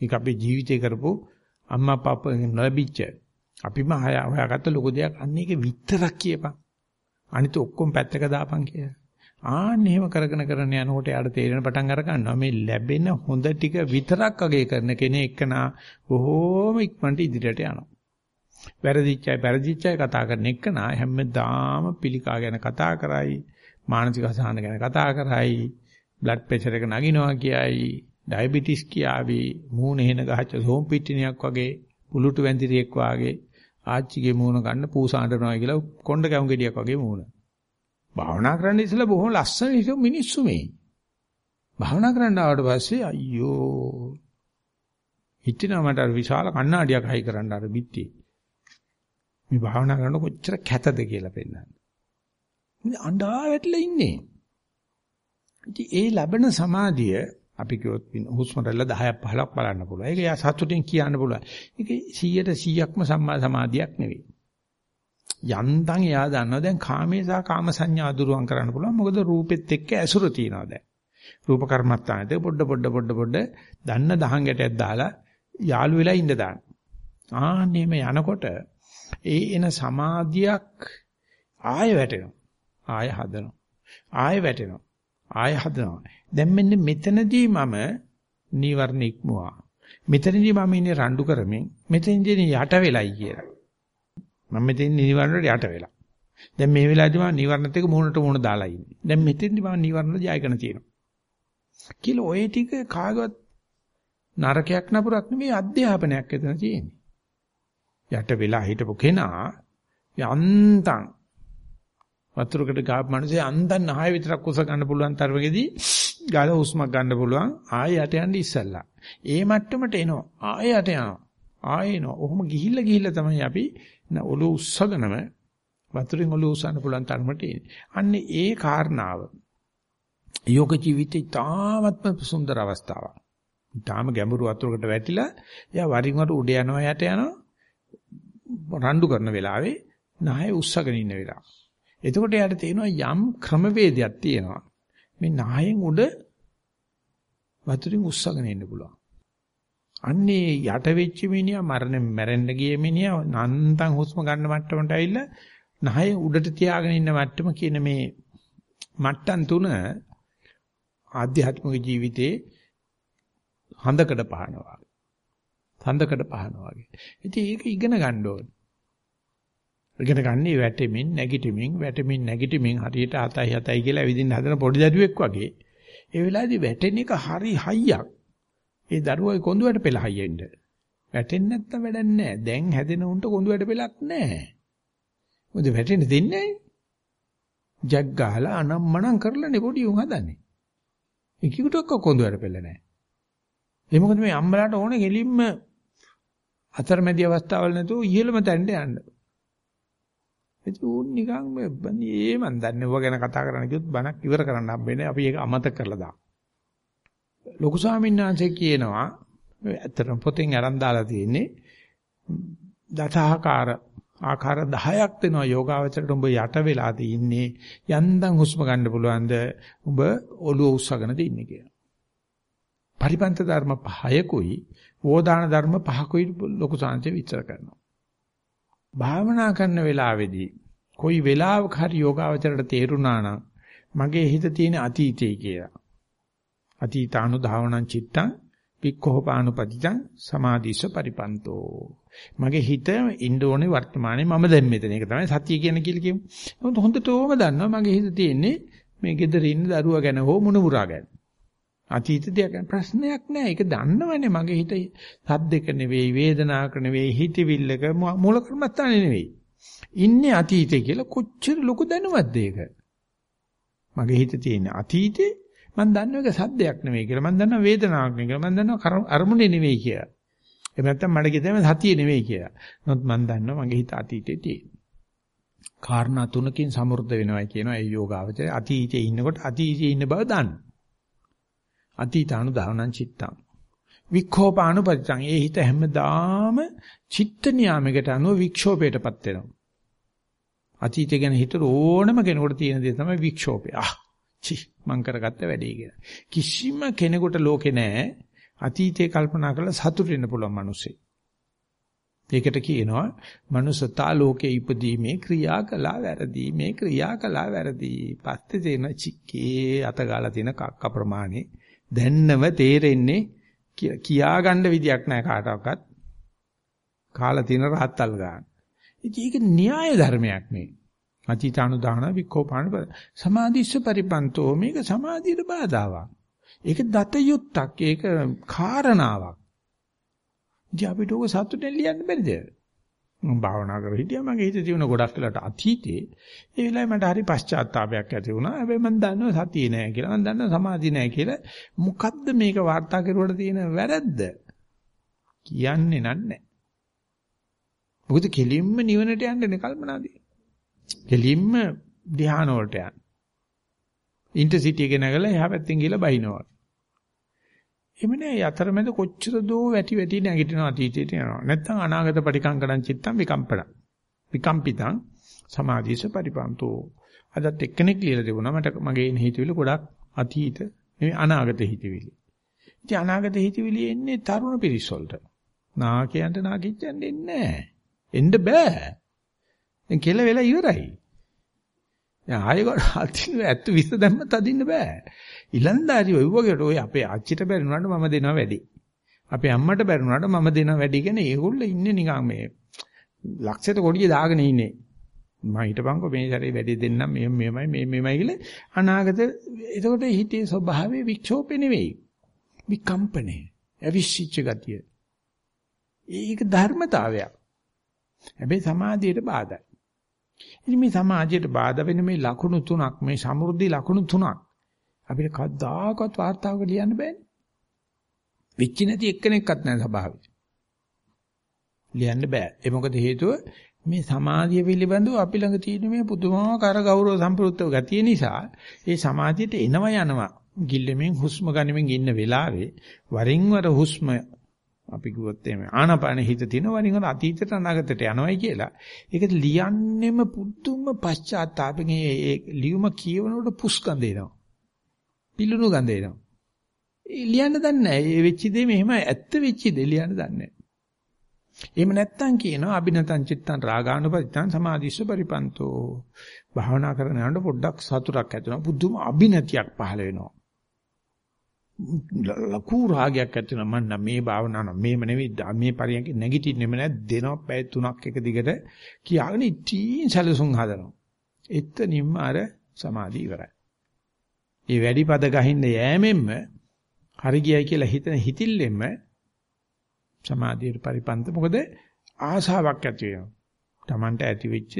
Speaker 1: ඒක අපේ ජීවිතේ කරපු අම්මා පාපා නොලැබිච්ච අපිම හොයාගත්ත ලොකු දෙයක් අන්න ඒක විතරක් කියපන් අනිත ඔක්කොම පැත්තක දාපන් කියලා. ආන්න එහෙම කරගෙන කරගෙන යනකොට යාට තේරෙන පටන් අර ගන්නවා මේ ලැබෙන හොඳ ටික විතරක් අගේ කරන කෙනෙක් එක්කනා බොහෝම ඉක්මනට ඉදිරියට යනවා. වැරදිච්චයි වැරදිච්චයි කතා කරන එක්කනා හැමදාම පිළිකා ගැන කතා කරයි, මානසික අසහන ගැන කතා කරයි, බ්ලඩ් ප්‍රෙෂර් එක නගිනවා කියයි, ඩයබටිස් කියාවි, මූණ එහෙන ගහච්ච සෝම් පිටිනියක් වගේ, පුලුටු වැඳිරියෙක් වගේ ආච්චිගේ මූණ ගන්න පූසාඬනවා කියලා කොණ්ඩ කැවුම් ගෙඩියක් වගේ මූණ. භාවනා කරන්න ඉස්සෙල්ලා බොහොම ලස්සන හිටු මිනිස්සු මේ. භාවනා කරන්න ආවට පස්සේ අයියෝ හිටිනවා මට අර විශාල කණ්ණාඩියක් හයි කරන්න අර පිටියේ. මේ භාවනා කරන කොච්චර කැතද කියලා පෙන්නන්න. ඉතින් අඬා වැටලා ඉන්නේ. ඉතින් ඒ ලැබෙන සමාධිය අපි කිව්වොත් හුස්ම රැල්ල 10ක් 15ක් බලන්න පුළුවන්. ඒක යා සතුටින් කියන්න පුළුවන්. ඒක 100ට 100ක්ම සම්මා සමාධියක් නෙවෙයි. යන්තම් එයා දන්නවා දැන් කාමේ සහ කාම සංඥා දුරුවන් කරන්න පුළුවන්. මොකද රූපෙත් එක්ක ඇසුර තියනවා දැන්. රූප කර්මත්තානේද පොඩ පොඩ පොඩ පොඩ දන්න දහං ගැටයක් දාලා යාළු වෙලා ඉන්න දාන්න. ආන්නේම යනකොට ඒ එන සමාධියක් ආය වැටෙනවා. ආය හදනවා. ආය වැටෙනවා. ආය හදනවා. දැන් මෙන්න මෙතනදී මම නීවරණ ඉක්මුවා. මෙතනදී මම ඉන්නේ රණ්ඩු කරමින් මෙතනදී යට වෙලයි කියලා. මම මෙතන නීවරණ යට වෙලා. දැන් මේ වෙලාවේදී මම නීවරණත් එක්ක මුහුණට මුහුණ දාලා ඉන්නේ. දැන් මෙතෙන්දී මම නීවරණ ජයගෙන තියෙනවා. කියලා ඔය ටික කාගවත් නරකයක් නපුරක් නෙමෙයි අධ්‍යාපනයක් එතන තියෙන්නේ. යට වෙලා හිටපු කෙනා යන්තම් වතුරකට ගාපු මිනිස්සේ අන්තම් නහය විතරක් උස ගන්න පුළුවන් තරමකදී ගල හුස්මක් ගන්න පුළුවන් ආයෙ යට යන්න ඉස්සල්ලා. ඒ මට්ටමට එනවා. ආයෙ යට යනවා. ආයෙ එනවා. ඔහොම ගිහිල්ලා ගිහිල්ලා තමයි අපි ඔලුව උස්සගෙනම වතුරෙන් ඔලුව උස්සන්න පුළුවන් තරමට එන්නේ. අන්නේ ඒ කාරණාව යෝග ජීවිතේ තාමත්ම සුන්දර අවස්ථාවක්. තාම ගැඹුරු වතුරකට වැටිලා එයා වරින් වර උඩ යනවා යට යනවා රණ්ඩු කරන වෙලාවේ නහය උස්සගෙන ඉන්න වෙලාව. එතකොට එයාට තේරෙනවා යම් ක්‍රමවේදයක් තියෙනවා. මේ නහයෙන් උඩ වතුරින් උස්සගෙන ඉන්න පුළුවන්. අන්නේ යට වෙච්ච මිනිහා මරණ මැරෙන්න ගිය මිනිහා නන්තන් හුස්ම ගන්න මට්ටමට ඇවිල්ලා නහය උඩට තියාගෙන ඉන්න මට්ටම කියන මේ මට්ටම් තුන ආධ්‍යාත්මික ජීවිතේ හඳකඩ පහනවා. හඳකඩ පහනවා වගේ. ඉතින් ඒක ඉගෙන ගන්න ඕනේ. ඉගෙන ගන්නේ වැටෙමින් නැගිටිමින් වැටෙමින් නැගිටිමින් හරියට 7යි 7යි කියලා ඇවිදින්න හදන පොඩි දරුවෙක් වගේ. ඒ වෙලාවේදී වැටෙන එක හරි හයියක්. ඒ දරුවයි කොඳුයට පෙළ හයියෙන්න. වැටෙන්නේ නැත්තම් වැඩක් නැහැ. දැන් හැදෙන උන්ට කොඳුයට පෙළක් නැහැ. මොකද වැටෙන්න දෙන්නේ නැහැ. ජග් ගහලා අනම්මනම් කරලානේ පොඩි උන් හදන්නේ. එකෙකුටක කොඳුයට පෙළ නැහැ. ඒ මොකද මේ අම්මලාට ඕනේ ගෙලින්ම අතරමැදි අවස්ථාවල් නැතුව ඉහළම තැනට යන්න. ඒක උන් නිකන් මේ මන් දන්නේ ඔය ගැන කතා කරන්න කිව්වොත් බණක් ඉවර කරන්න හම්බෙන්නේ අපි ඒක අමතක කරලා දාමු. ලොකු ස්වාමීන් වහන්සේ කියනවා ඇත්තටම පොතෙන් අරන් දාලා තියෙන්නේ දසහකාර ආකාර 10ක් දෙනවා යෝගාවචරයට උඹ යට වෙලා තින්නේ යන්දම් හුස්ම ගන්න පුළුවන්ද උඹ ඔළුව උස්සගෙන තින්නේ කියලා. පරිපන්ත ධර්ම 5කුයි වෝදාන ධර්ම 5කුයි ලොකු සංජය විචාර කරනවා. භාවනා කරන වෙලාවේදී කොයි වෙලාවක හරි යෝගාවචරයට තේරුණා නම් මගේ හිත තියෙන අතීතේ කියලා. අතීතානු ධාවනං චිත්තං වික්ඛෝපානුපතිතං සමාධිස්ස පරිපන්තෝ. මගේ හිත ඉන්න ඕනේ වර්තමානයේ මම දැන් මෙතන. ඒක තමයි සතිය කියන කිල කියමු. නමුත් හොඳටම දන්නවා මගේ හිත තියෙන්නේ මේ gedare ඉන්න දරුවා ගැන හෝ මුණුබුරා ගැන. අතීත දෙයක් ප්‍රශ්නයක් නෑ. ඒක දන්නවනේ මගේ හිත සද්දක නෙවෙයි, වේදනාවක නෙවෙයි, හිතවිල්ලක මූල කර්මස්ථානේ නෙවෙයි. ඉන්නේ අතීතේ කියලා කොච්චර ලොකු දැනුවක්ද ඒක? මගේ හිත තියෙන අතීතේ මම දන්නවා ඒක සද්දයක් නෙවෙයි කියලා. මම දන්නවා වේදනාවක් නෙවෙයි කියලා. මම දන්නවා අරමුණේ නෙවෙයි කියලා. එහෙම නැත්නම් මඩ කිතේම සතිය නෙවෙයි කියලා. නමුත් මම දන්නවා මගේ හිත අතීතේ තියෙන. කාරණා තුනකින් සමෘද්ධ වෙනවා කියනවා ඒ යෝගාවචරය. අතීතයේ ඉන්නකොට අතීතයේ ඉන්න බව දන්න. අතීතානු දහනං චිත්තං. වික්ඛෝපානුපතිතං. ඒ හිත හැමදාම චිත්ත නියාමයකට අනුව වික්ෂෝපයටපත් වෙනවා. අතීතය ගැන හිතන ඕනම කෙනෙකුට තියෙන දේ තමයි වික්ෂෝපය. ආ චි මං කරගත්ත වැඩේ කියලා. කිසිම කෙනෙකුට ලෝකේ නැහැ අතීතේ කල්පනා කරලා සතුට වෙන්න පුළුවන් මිනිස්සේ. ඒකට කියනවා මනුසතා ලෝකේ ඉපදීමේ ක්‍රියා කළා වැරදි මේ ක්‍රියා කළා වැරදි. පස්සේ තේන චික්කේ අතගාලා තියෙන කක්ක ප්‍රමාණේ දැන්නම තේරෙන්නේ කියා ගන්න විදියක් නැහැ කාටවත්. කාලා තියෙන රහත්තල් ගන්න. ඉතින් ඒක න්‍යාය ධර්මයක් නේ. අතීතානුදාන වික්ඛෝපාන සමාධිස්ස පරිපන්තෝ මේක සමාධියට බාධාවක්. ඒක දත යුත්තක්. ඒක කාරණාවක්. ඉතින් අපිට ඕක සතුටෙන් ලියන්න බැරිද? මම භාවනා කර හිටියා මගේ හිතේ තියෙන ගොඩක් වෙලාට අතීතේ ඒ වෙලාවේ මට හරි පශ්චාත්තාවයක් ඇති වුණා. හැබැයි මම දන්නවා සතිය නෑ කියලා. මම දන්නවා සමාධිය නෑ කියලා. මොකද්ද මේක වාර්තා කරුවට තියෙන වැරද්ද? කියන්නේ නැහැ. මොකද කෙලින්ම නිවනට යන්නේ කල්පනාදී. කෙලින්ම ධ්‍යාන වලට යන්න. ඉන්ටර්සිටි එක නැගලා එහා පැත්තෙන් ගිහලා බහිනවා. එමනේ යතරමැද කොච්චර දෝ වැටි වැටි නැගිටිනවා අතීතයට යනවා. නැත්නම් අනාගත පටිකංකණං චිත්තං විකම්පණ. විකම්පිතං සමාධිස පරිපන්තෝ. අදත් එක්කෙනෙක් ලියලා දෙවුණා මට මගේ එන හිතවිලි ගොඩක් අතීත නෙවෙයි අනාගත හිතවිලි. ඉතින් අනාගත හිතවිලි එන්නේ තරුණ පිරිස් වලට. නාකියන්ට නාකිච්චන් දෙන්නේ නැහැ. එන්න බෑ. දැන් කෙල වෙලා ඉවරයි. දැන් ආයෙ අදින්න ඇත්ත විස දැම්මත් අදින්න බෑ. ඉලන්දාරි ඔය වගේ ඔය අපේ අච්චිට බැරිුණාට මම දෙනවා වැඩි. අපේ අම්මට බැරිුණාට මම දෙනවා වැඩි කියන්නේ ඒගොල්ලෝ ඉන්නේ නිකන් මේ ලක්ෂයට කොඩිය දාගෙන ඉන්නේ. මම හිටපන්කෝ මේ සැරේ වැඩි දෙන්නම් මෙහෙම මෙහෙමයි මේ මෙහෙමයි කියලා අනාගත එතකොට හිතේ ස්වභාවයේ වික්ෂෝපේ නෙවෙයි. විකම්පනේ. අවිශ්චිච්ච ගතිය. ඒක ධර්මතාවයක්. හැබැයි සමාධියට බාධායි. ඉතින් මේ සමාජයට බාධා වෙන මේ ලකුණු තුනක් මේ සමෘද්ධි ලකුණු තුනක් අපිට කවදාකවත් වාර්තාවක ලියන්න බෑනේ. විච්චි නැති එක්කෙනෙක්වත් නැහැ සභාවේ. ලියන්න බෑ. ඒ මොකද හේතුව මේ සමාධිය පිළිබඳව අපි ළඟ තියෙන මේ පුදුමාකාර ගෞරව සම්ප්‍රයුක්ත ගතිය නිසා ඒ සමාධියට එනවා යනවා. ගිල්ලෙමින් හුස්ම ගනිමින් ඉන්න වෙලාවේ වරින් වර හුස්ම අපි කිව්වොත් එහෙම ආනාපාන හිත තියෙන වරින් වර අතීතයට අනාගතයට යනවායි කියලා. ඒක ලියන්නෙම පුදුම පශ්චාත්තාපයෙන් ඒ ලියුම කියවනකොට පුස් ගඳ එනවා. පිලුණු ගඳ එනවා. ඒ ලියන්න දන්නේ නැහැ. ඒ වෙච්ච දේ මෙහෙම ඇත්ත වෙච්ච දේ ලියන්න දන්නේ නැහැ. එහෙම නැත්තම් කියනවා අබිනතං චිත්තං රාගානුපතිතං සමාධිස්ස පරිපන්තෝ. භාවනා කරන යනකොට පොඩ්ඩක් සතුටක් ඇති වෙනවා. පුදුම අබිනතියක් පහළ වෙනවා. ලකු රාගයක් ඇති වෙනවා. මම මේ භාවනා නම් මේම නෙවෙයි මේ පරියන්ක නැගිටින්නෙම නැත් දෙනවා පැය තුනක් එක දිගට කියාගෙන ඉතින් සැලසුම් හදනවා. එතනින්ම අර සමාධිය ඉවරයි. ඒ වැඩි පද ගහින්න යෑමෙන්ම හරි ගියයි කියලා හිතන හිතිල්ලෙම සමාධියට පරිපන්ත මොකද ආශාවක් ඇති වෙනවා. Tamanට ඇති වෙච්ච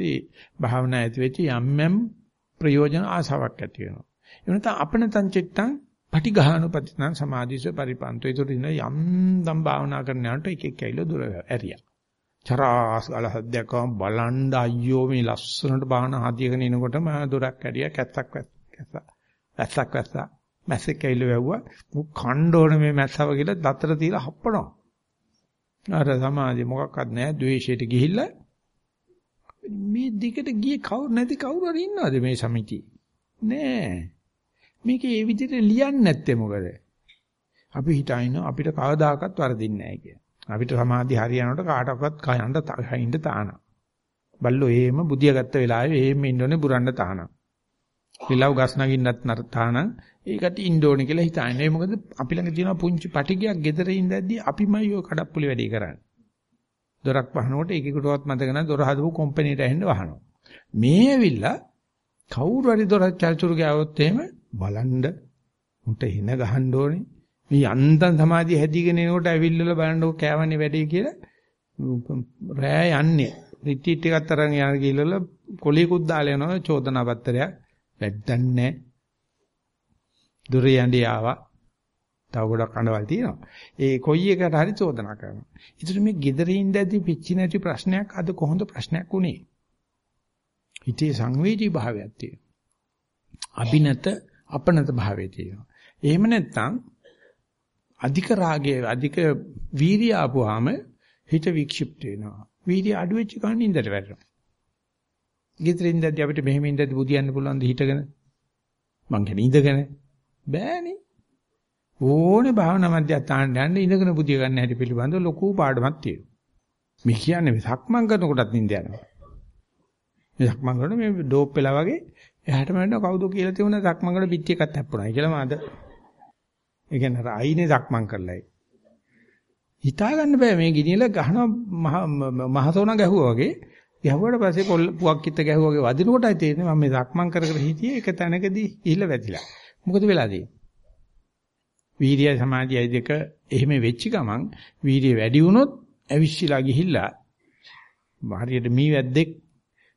Speaker 1: භාවනා ඇති වෙච්ච යම් යම් ප්‍රයෝජන ආශාවක් ඇති වෙනවා. ඒ වෙනත අපනතං චිත්තං පටිඝානුපතිතං සමාධිස පරිපන්තෝ. ඒතර ඉන්න යම් දම් භාවනා කරන යනට එක එක ඇවිල්ලා දුර ඇරියා. චරාස් ගල හද්දයක් බලන් අයියෝ මේ ලස්සනට භාවනා හදියගෙන එනකොටම දොරක් ඇරියා කැත්තක් වැස්සා. වැස්සක් වැස්සා. මැස්සෙක් ඇවිල්ලා වැව්වා. මු කණ්ඩෝන මේ මැස්සව කියලා දතර තියලා හප්පනවා. අර සමාධිය මොකක්වත් නැහැ. ද්වේෂයට ගිහිල්ලා මේ දිගට ගියේ කවුරු නැති කවුරු හරි ඉන්නවද මේ සමිතියේ? නෑ. මේක ඒ විදිහට ලියන්නේ නැත්තේ මොකද? අපි හිතයින අපිට කවදාකවත් වරදින්නේ නැහැ කිය. අපිට සමාධි හරියනකොට කාටවත් කයන්ට කයින්ට තාන. බල්ලෝ එහෙම බුදියා ගත්ත වෙලාවේ එහෙම ඉන්නෝනේ බුරන්න තාන. පිලව් ගස් නගින්නත් නරතාන ඒකට ඉන්න ඕනේ කියලා හිතන්නේ. ඒ මොකද අපි ළඟ තියෙන පුංචි පටිගයක් gedere ඉඳද්දී අපිමයි ඔය කඩප්පුලි වැඩේ කරන්නේ. දොරක් වහනකොට එකෙකුටවත් මතක නැහැ දොර හදපු කම්පැනිට ඇහෙන්න වහනවා. මේ ඇවිල්ලා කවුරු හරි දොර චල්චුරු ගාවොත් එහෙම බලන්න උන්ට හින ගහන්න ඕනේ. මේ යන්තම් සමාධිය හැදීගෙන එනකොට ඇවිල්ලා බලන්නකො කෑවන්නේ වැඩේ කියලා රෑ යන්නේ. රිට්‍රීට් එකක් තරම් යන ගිහලා කොලියකුත් දාලා යනවා චෝදනා පත්‍රයක්. වැද්දක් නැහැ. දුරේ යන්නේ ආවා. තව ගොඩක් අඬවල් තියෙනවා. ඒ කොයි එකට හරි චෝදනා කරනවා. ඒතර මේ gedare ඉඳදී පිච්චි නැති ප්‍රශ්නයක් අද කොහොමද ප්‍රශ්නයක් උනේ? හිතේ සංවේදී භාවයක් තියෙනවා. අබිනත අපනත භාවයේ තියෙනවා. එහෙම නැත්නම් අධික රාගයේ අධික වීර්ය ආපුවාම හිත වික්ෂිප්ත වෙනවා. වීර්ය අඩු වෙච්ච ගමන් ඉඳට වැටෙනවා. ගෙදරින් දැද්දි අපිට මෙහෙම ඉඳද්දි බුදියන්න පුළුවන් ද හිටගෙන? මං කියන්නේ ඉඳගෙන. බෑනේ. ඕනේ භාවනා මධ්‍යස්ථාන යන්න ඉඳගෙන බුදිය ගන්න හැටි පිළිබඳව ලොකු පාඩමක් තියෙනවා. මේ කියන්නේ මේ සක්මන් කරනකොටත් නිඳ යනවා. මේ සක්මන් කරන මේ ඩෝප් වෙලා වගේ එහාට මට කවුද කියලා තියුණා සක්මන් කරන පිටි එකක් හැප්පුණා කියලා මාද. ඒ කියන්නේ අර අයිනේ සක්මන් කරලායි. හිතා ගන්න බෑ මේ ගිනියල ගහන මහසෝනා ගැහුවා වගේ ගැහුවට පස්සේ පොල් පුවක් කිත්ත ගැහුවා වගේ වදින කොටයි තේරෙන්නේ මම මේ සක්මන් කර කර හිටියේ එක තැනකදී ඉහිල වැදිලා. මොකද වෙලා තියෙන්නේ? වීර්ය සමාධියයි දෙක එහෙම වෙච්ච ගමන් වීර්ය වැඩි වුණොත් ඇවිස්සීලා ගිහිල්ලා හරියට මී වැද්දෙක්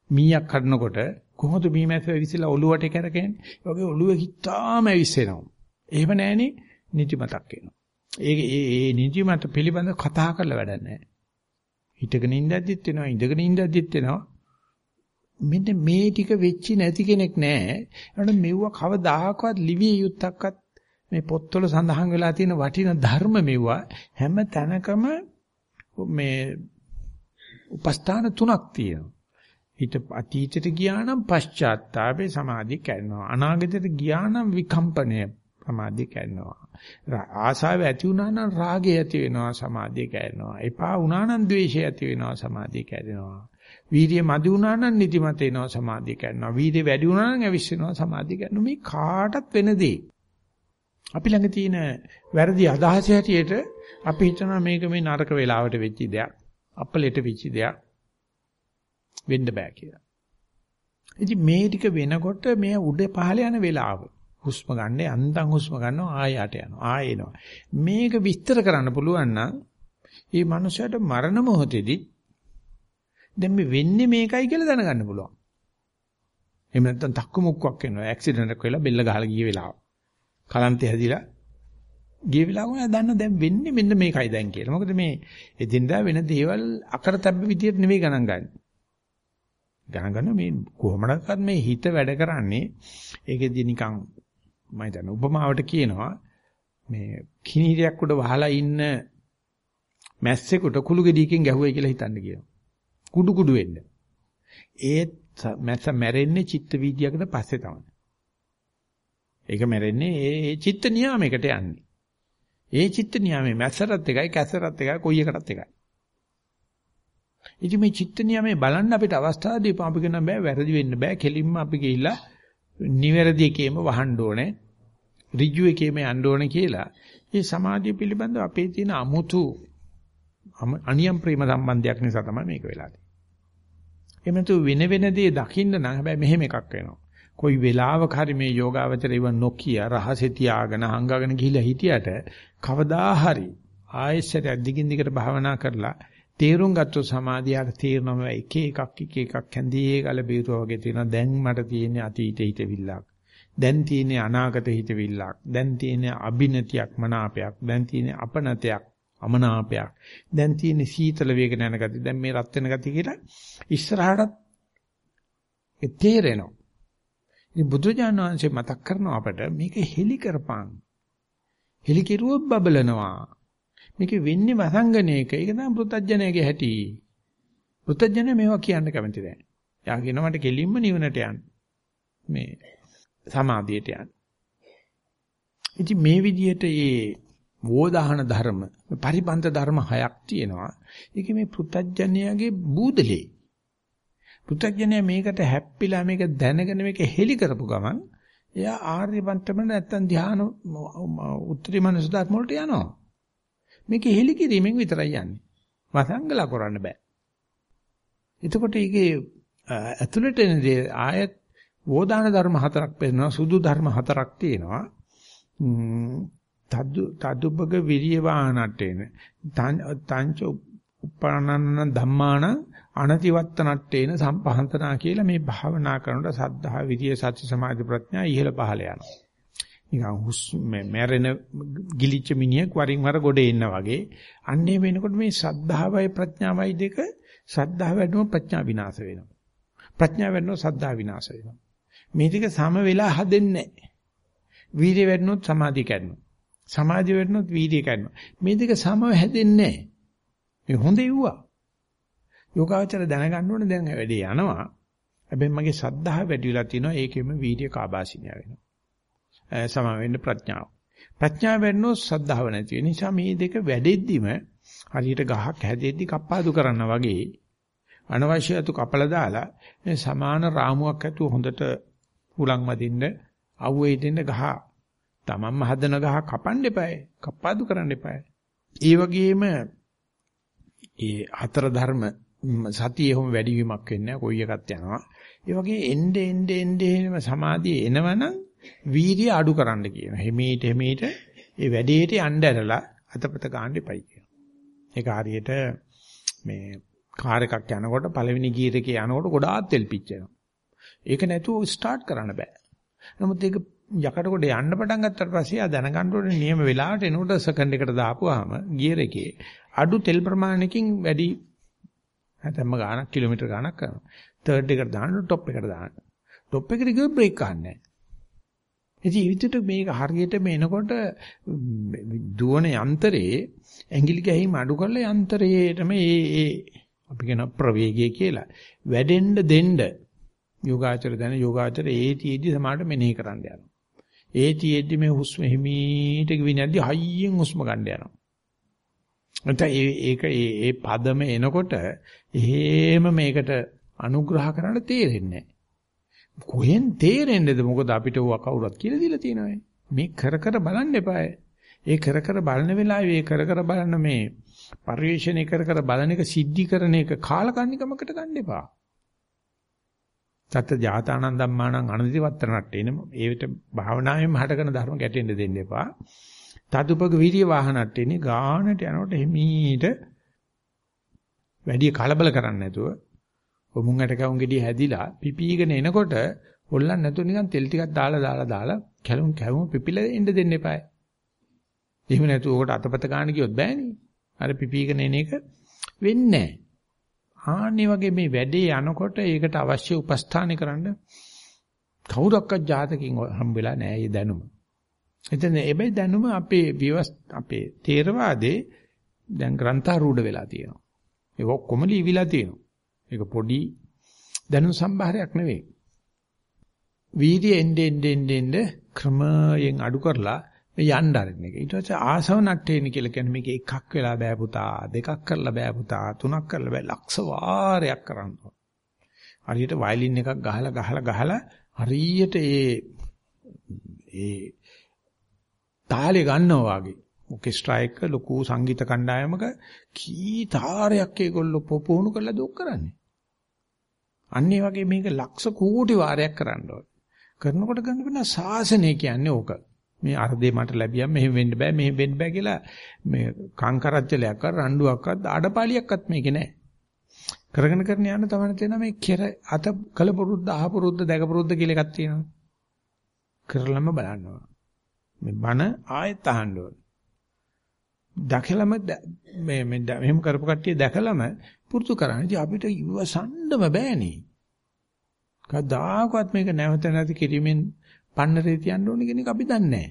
Speaker 1: මීයක් කඩනකොට කොහොමද මී මැස්ස ඇවිස්සීලා ඔළුවට කරකෙන්නේ? ඒ වගේ ඔළුව හිටාම ඇවිස්සෙනවා. එහෙම නැහෙනේ නිදිමතක් එනවා. ඒ ඒ නිදිමත පිළිබඳ කතා කරලා වැඩක් නැහැ. හිටගෙන ඉඳද්දිත් වෙනවා ඉඳගෙන ඉඳද්දිත් වෙනවා. මෙන්න මේ ටික වෙච්චි නැති කෙනෙක් නැහැ. ඒනොට මෙව්ව කවදාකවත් ලිවිය යුත්තක්වත් මේ පොත්වල සඳහන් වෙලා තියෙන වටින ධර්ම මෙවුවා හැම තැනකම මේ උපස්ථාන තුනක් තියෙනවා. හිත අතීතයට ගියා නම් පශ්චාත්තාපේ සමාධිය කරනවා. අනාගතයට ගියා නම් විකම්පණය සමාධිය කරනවා. ආසාව ඇති වුණා නම් රාගය ඇති වෙනවා සමාධිය කරනවා. එපා වුණා නම් ද්වේෂය ඇති වෙනවා සමාධිය කරනවා. වීර්ය මදි වුණා නම් නිදිමත එනවා සමාධිය කරනවා. වීර්ය වැඩි වුණා නම් අවිශ්වෙනවා සමාධිය කරනවා. මේ කාටත් වෙන දේ. අපි ළඟ තියෙන වැරදි අදහස හැටියට අපි හිතනවා මේක මේ නරක වෙලාවට වෙච්ච දෙයක්. අපලෙට වෙච්ච දෙයක්. වෙන්න බෑ කියලා. ඉතින් මේ ටික වෙනකොට මේ උඩ පහළ යන වෙලාව හුස්ම ගන්න යන්තම් හුස්ම ගන්නවා ආයයට යනවා ආය එනවා. මේක විස්තර කරන්න පුළුවන් නම් මේ මනුස්සයාට මරණ මොහොතේදී දැන් මේ වෙන්නේ මේකයි කියලා දැනගන්න පුළුවන්. එහෙම නැත්නම් තක්කු මුක්කක් වෙනවා ඇක්සිඩන්ට් එකක් වෙලා බෙල්ල ගහලා ගිය වෙලාව. කලන්තේ හැදිලා ගිය වෙලාව වුණා දන්න දැන් වෙන්නේ මෙන්න මේකයි දැන් කියලා. මොකද මේ එදින්දා වෙන දේවල් අකරතැබ්බ විදියට නෙවෙයි ගණන් ගන්න. ගණන් ගන්න මේ කොහොමඩක්වත් මේ හිත වැඩ කරන්නේ ඒකෙදි නිකන් මම හිතන්නේ උපමාවට කියනවා මේ කිනිරියක් උඩ වහලා ඉන්න මැස්සෙකුට කුළු ගෙඩියකින් ගැහුවයි කියලා හිතන්න කියනවා. කුඩු කුඩු වෙන්න. ඒ මැස්ස මැරෙන්නේ චිත්ත වීදියකට පස්සේ තමයි. ඒක මැරෙන්නේ ඒ චිත්ත නියාමයකට යන්නේ. ඒ චිත්ත නියාමයේ මැස්සරත් එකයි කැසරත් එකයි කොයි එකටත් එකයි. ඉතින් මේ චිත්ත නියාමයේ බලන්න අපිට අවස්ථාව දීපම අපි කියන බෑ වැරදි වෙන්න බෑ කෙලින්ම අපි ගිහිල්ලා නිවැරදි එකේම වහන්න ඕනේ. ඍජු එකේම යන්න ඕනේ කියලා. මේ සමාධිය පිළිබඳව අපේ තියෙන අමුතු අනියම් ප්‍රේම සම්බන්ධයක් නිසා තමයි මේක වෙලා තියෙන්නේ. එමෙතු වෙන වෙන දේ දකින්න නම් හැබැයි මෙහෙම එකක් වෙනවා. කොයි වෙලාවක හරි මේ යෝගාවචර ඉව නොකිය රහසේ තියාගෙන හංගගෙන ගිහිල්ලා හිටියට කවදා හරි ආයෙත් දිගින් දිගට භාවනා කරලා තේරුම් ගත්තොත් සමාධියට තේරෙනවා එක එකක් එක එකක් කැඳේ ගල බීරුවා වගේ තියෙනවා. දැන් මට තියෙන්නේ අතීත හිතවිල්ලක්. දැන් තියෙන්නේ අනාගත හිතවිල්ලක්. දැන් තියෙන්නේ අභිනතියක් මනාපයක්. දැන් තියෙන්නේ අපනතයක් අමනාපයක්. දැන් තියෙන්නේ සීතල වේගන යන ගතිය. දැන් මේ රත් වෙන ගතිය කියලා ඉස්සරහටත් ඒ තේරෙනවා. ඉතින් බුදුජානක වහන්සේ මතක් කරනවා අපට මේක හෙලි කරපං හෙලි කෙරුවොත් බබලනවා. මේක වෙන්නේ වසංගනයක. ඒක තමයි පෘතජ්ජනයේ හැටි. පෘතජ්ජනය මේවා කියන්න කැමති නැහැ. යා කියනවා මට කෙලින්ම නිවනට යන්න. මේ සමාධියට යන්න. ඉතින් මේ විදිහට මේ වෝදාහන ධර්ම, පරිපන්ත ධර්ම හයක් තියෙනවා. ඒකේ මේ පෘතජ්ජනයගේ බූදලේ. පෘතජ්ජනය මේකට හැප්පිලා මේක දැනගෙන මේක හෙලි කරපු ගමන් එයා ආර්ය පන්තම නැත්තම් ධ්‍යාන උත්තරී මනස ධර්ම වලට යනවා. මේක හෙලි කිරීමෙන් විතරයි යන්නේ. වසංගල කරන්න බෑ. එතකොට ඊගේ ඇතුළට එන දේ ආයත් වෝදාන ධර්ම හතරක් පෙන්නනවා සුදු ධර්ම හතරක් තියෙනවා. තදු තදුබග විරිය වානට්ටේන තංච උපනන්න ධම්මාන අනතිවත්තනට්ටේන සම්පහන්තනා කියලා මේ භාවනා කරනකොට සද්ධා විරිය සත්‍ය සමාධි ප්‍රඥා ඉහළ පහළ යනවා. නිකන් හුස්ම මැරෙන ගිලිච්ච මිනිහෙක් වරින් වර ගොඩේ ඉන්නා වගේ. අන්නේ වෙනකොට මේ ශ්‍රද්ධාවයි ප්‍රඥාවයි දෙක ශ්‍රද්ධාව වැඩනොත් ප්‍රඥා විනාශ වෙනවා. ප්‍රඥාව වැඩනොත් ශ්‍රද්ධා විනාශ වෙනවා. මේ දෙක සම වෙලා හදෙන්නේ නැහැ. වීර්ය වැඩනොත් සමාධිය කැඩෙනවා. සමාධිය වැඩනොත් වීර්ය කැඩෙනවා. මේ දෙක සමව හැදෙන්නේ නැහැ. මේ හොඳ ඉවුවා යෝගාචර දැනගන්න ඕනේ දැන් වැඩේ යනවා. හැබැයි මගේ ශ්‍රද්ධාව වැඩි වෙලා තියෙනවා. ඒකෙම වීර්ය කාබාසිනිය වෙනවා. සම වෙන්න ප්‍රඥාව. ප්‍රඥාව වෙන්නෝ සද්ධාව නැති වෙන නිසා මේ දෙක වැඩෙද්දිම හරියට ගහක් හැදෙද්දි කප්පාදු කරනා වගේ අනවශ්‍ය අතු කපලා දාලා මේ සමාන රාමුවක් ඇතුව හොඳට හුලං මදින්න අවුවේ දෙන්න ගහ. තමන්ම හදන ගහ කපන්න එපායි කප්පාදු කරන්න එපායි. ඒ වගේම ඒ හතර ධර්ම සතියේ හැම වැඩි වීමක් වෙන්නේ කොයි එකක් යනවා. ඒ වගේ එnde ende ende සමාධිය එනවනම් වීර්ය අඩු කරන්න කියන. හිමීට හිමීට ඒ වැඩේට යන්න ඇරලා අතපත ගන්න එපයි කියන. ඒක හරියට මේ කාර් එකක් යනකොට පළවෙනි ගියර් එකේ යනකොට ගොඩාක් තෙල් පිච්චෙනවා. ඒක නැතුව ස්ටාර්ට් කරන්න බෑ. නමුත් ඒක යකට කොට යන්න පටන් ගත්තට පස්සේ ආ දැනගන්න ඕනේ නියම වෙලාවට එනකොට සෙකන්ඩ් එකට දාපුවාම ගියර් එකේ අඩු තෙල් ප්‍රමාණයකින් වැඩි නැත්නම් ගාණක් කිලෝමීටර් ගාණක් කරනවා. තර්ඩ් එකට දාන්න টොප් එකට දාන්න. টොප් එකට ගියොත් බ්‍රේක් ගන්නෑ. ඉතින් විදිහට මේක හරියට මේනකොට දුවන යන්ත්‍රයේ ඇඟිලි ගැහිම අඩු කරලා යන්ත්‍රයේටම ඒ ඒ අපි කියන ප්‍රවේගය කියලා වැඩෙන්න දෙන්න යෝගාචර දැන යෝගාචර ඒතිෙදි සමාඩ මෙනෙහි කරන්න යනවා. ඒතිෙදි මේ හුස්ම හිමීට විනාඩි හයියෙන් හුස්ම ගන්න යනවා. නැත්නම් ඒක ඒ ඒ පදම එනකොට එහෙම මේකට අනුග්‍රහ කරන්න තේරෙන්නේ නැහැ. කොහෙන් තේරෙන්නේද මොකද අපිට ඕවා කවුරුත් කියලා දීලා තියෙනවනේ. මේ කර කර බලන්න එපාය. ඒ කර කර බලන වෙලාවේ ඒ කර කර බලන මේ පරිවේශණය කර කර බලන එක සිද්ධි කරන එක කාලකන්නිකමකට ගන්න එපා. තත් ජාතානන් ධම්මානං අනදිවත්තරණට එන ඒවිත භාවනාවෙන් හටගෙන ධර්ම ගැටෙන්න දෙන්න එපා. තදුපග විරිය වාහනට එන්නේ ගානට යනකොට හිමීට වැඩි කලබල කරන්නේ නැතුව ඔමුංගට කවුන් ගෙඩිය හැදිලා පිපීගෙන එනකොට හොල්ලන්න නැතුව නිකන් තෙල් ටිකක් දාලා දාලා දාලා කැලුම් කැවුම පිපිලා එන්න දෙන්න එපායි. එහෙම නැතුව ඔකට අතපත ගන්න කිව්වොත් බෑනේ. අර පිපීගෙන එන එක වෙන්නේ නැහැ. ආන්නේ වගේ මේ වැඩේ යනකොට ඒකට අවශ්‍ය උපස්ථාන කරන්න කවුරක්වත් ජාතකින් හම්බෙලා නැහැ මේ දැනුම. එතන එබැයි දැනුම අපේ අපේ තේරවාදේ දැන් ග්‍රන්ථාරූඪ වෙලා තියෙනවා. ඒක ඔක්කොම ලියවිලා තියෙනවා. ඒක පොඩි දැනුම් සම්භාරයක් නෙවෙයි. වීර්ය එන්නේ එන්නේ එන්නේ ක්‍රමයෙන් අඩු කරලා යන්න ආරින්න එක. ඊට පස්සේ ආසව නට්ටේනි කියලා කියන්නේ මේක එකක් වෙලා බෑ පුතා, දෙකක් කරලා බෑ පුතා, තුනක් කරලා බෑ ලක්ෂ වාරයක් කරන්න ඕන. හරියට වයලින් එකක් ගහලා ගහලා ගහලා හරියට ඒ ඒ තාලේ ගන්නවා වගේ ඔකෙස්ට්‍රා එක ලොකු සංගීත කණ්ඩායමක කී තාරයක් ඒගොල්ලෝ පුහුණු කරලා දුක් කරන්නේ. අන්න ඒ වගේ මේක ලක්ෂ කෝටි වාරයක් කරන්න ඕනේ. කරනකොට ගන්න වෙන සාසනය කියන්නේ ඕක. මේ අර්ධේ මට ලැබියම් මෙහෙම වෙන්න බෑ මෙහෙම වෙන්න බෑ කියලා මේ කංකරච්චලයක් කර රණ්ඩුවක්වත් ආඩපාලියක්වත් මේකේ නැහැ. කරගෙන කරගෙන යන තමයි තේන මේ කෙර අත කල පුරුද්ද අහ පුරුද්ද දැක පුරුද්ද කියලා එකක් තියෙනවා. කරලම බලනවා. මේ බන ආයෙත් අහන්න ඕන. දැකලම මේ මේ මෙහෙම කරපු කට්ටිය දැකලම පුරුදු කරන්නේ. ඉතින් අපිට ඉවසන්නම බෑනේ. කවදාකවත් මේක නැවත නැති කිරීමෙන් පන්නරේ තියන්න ඕනේ කියන එක අපි දන්නේ නැහැ.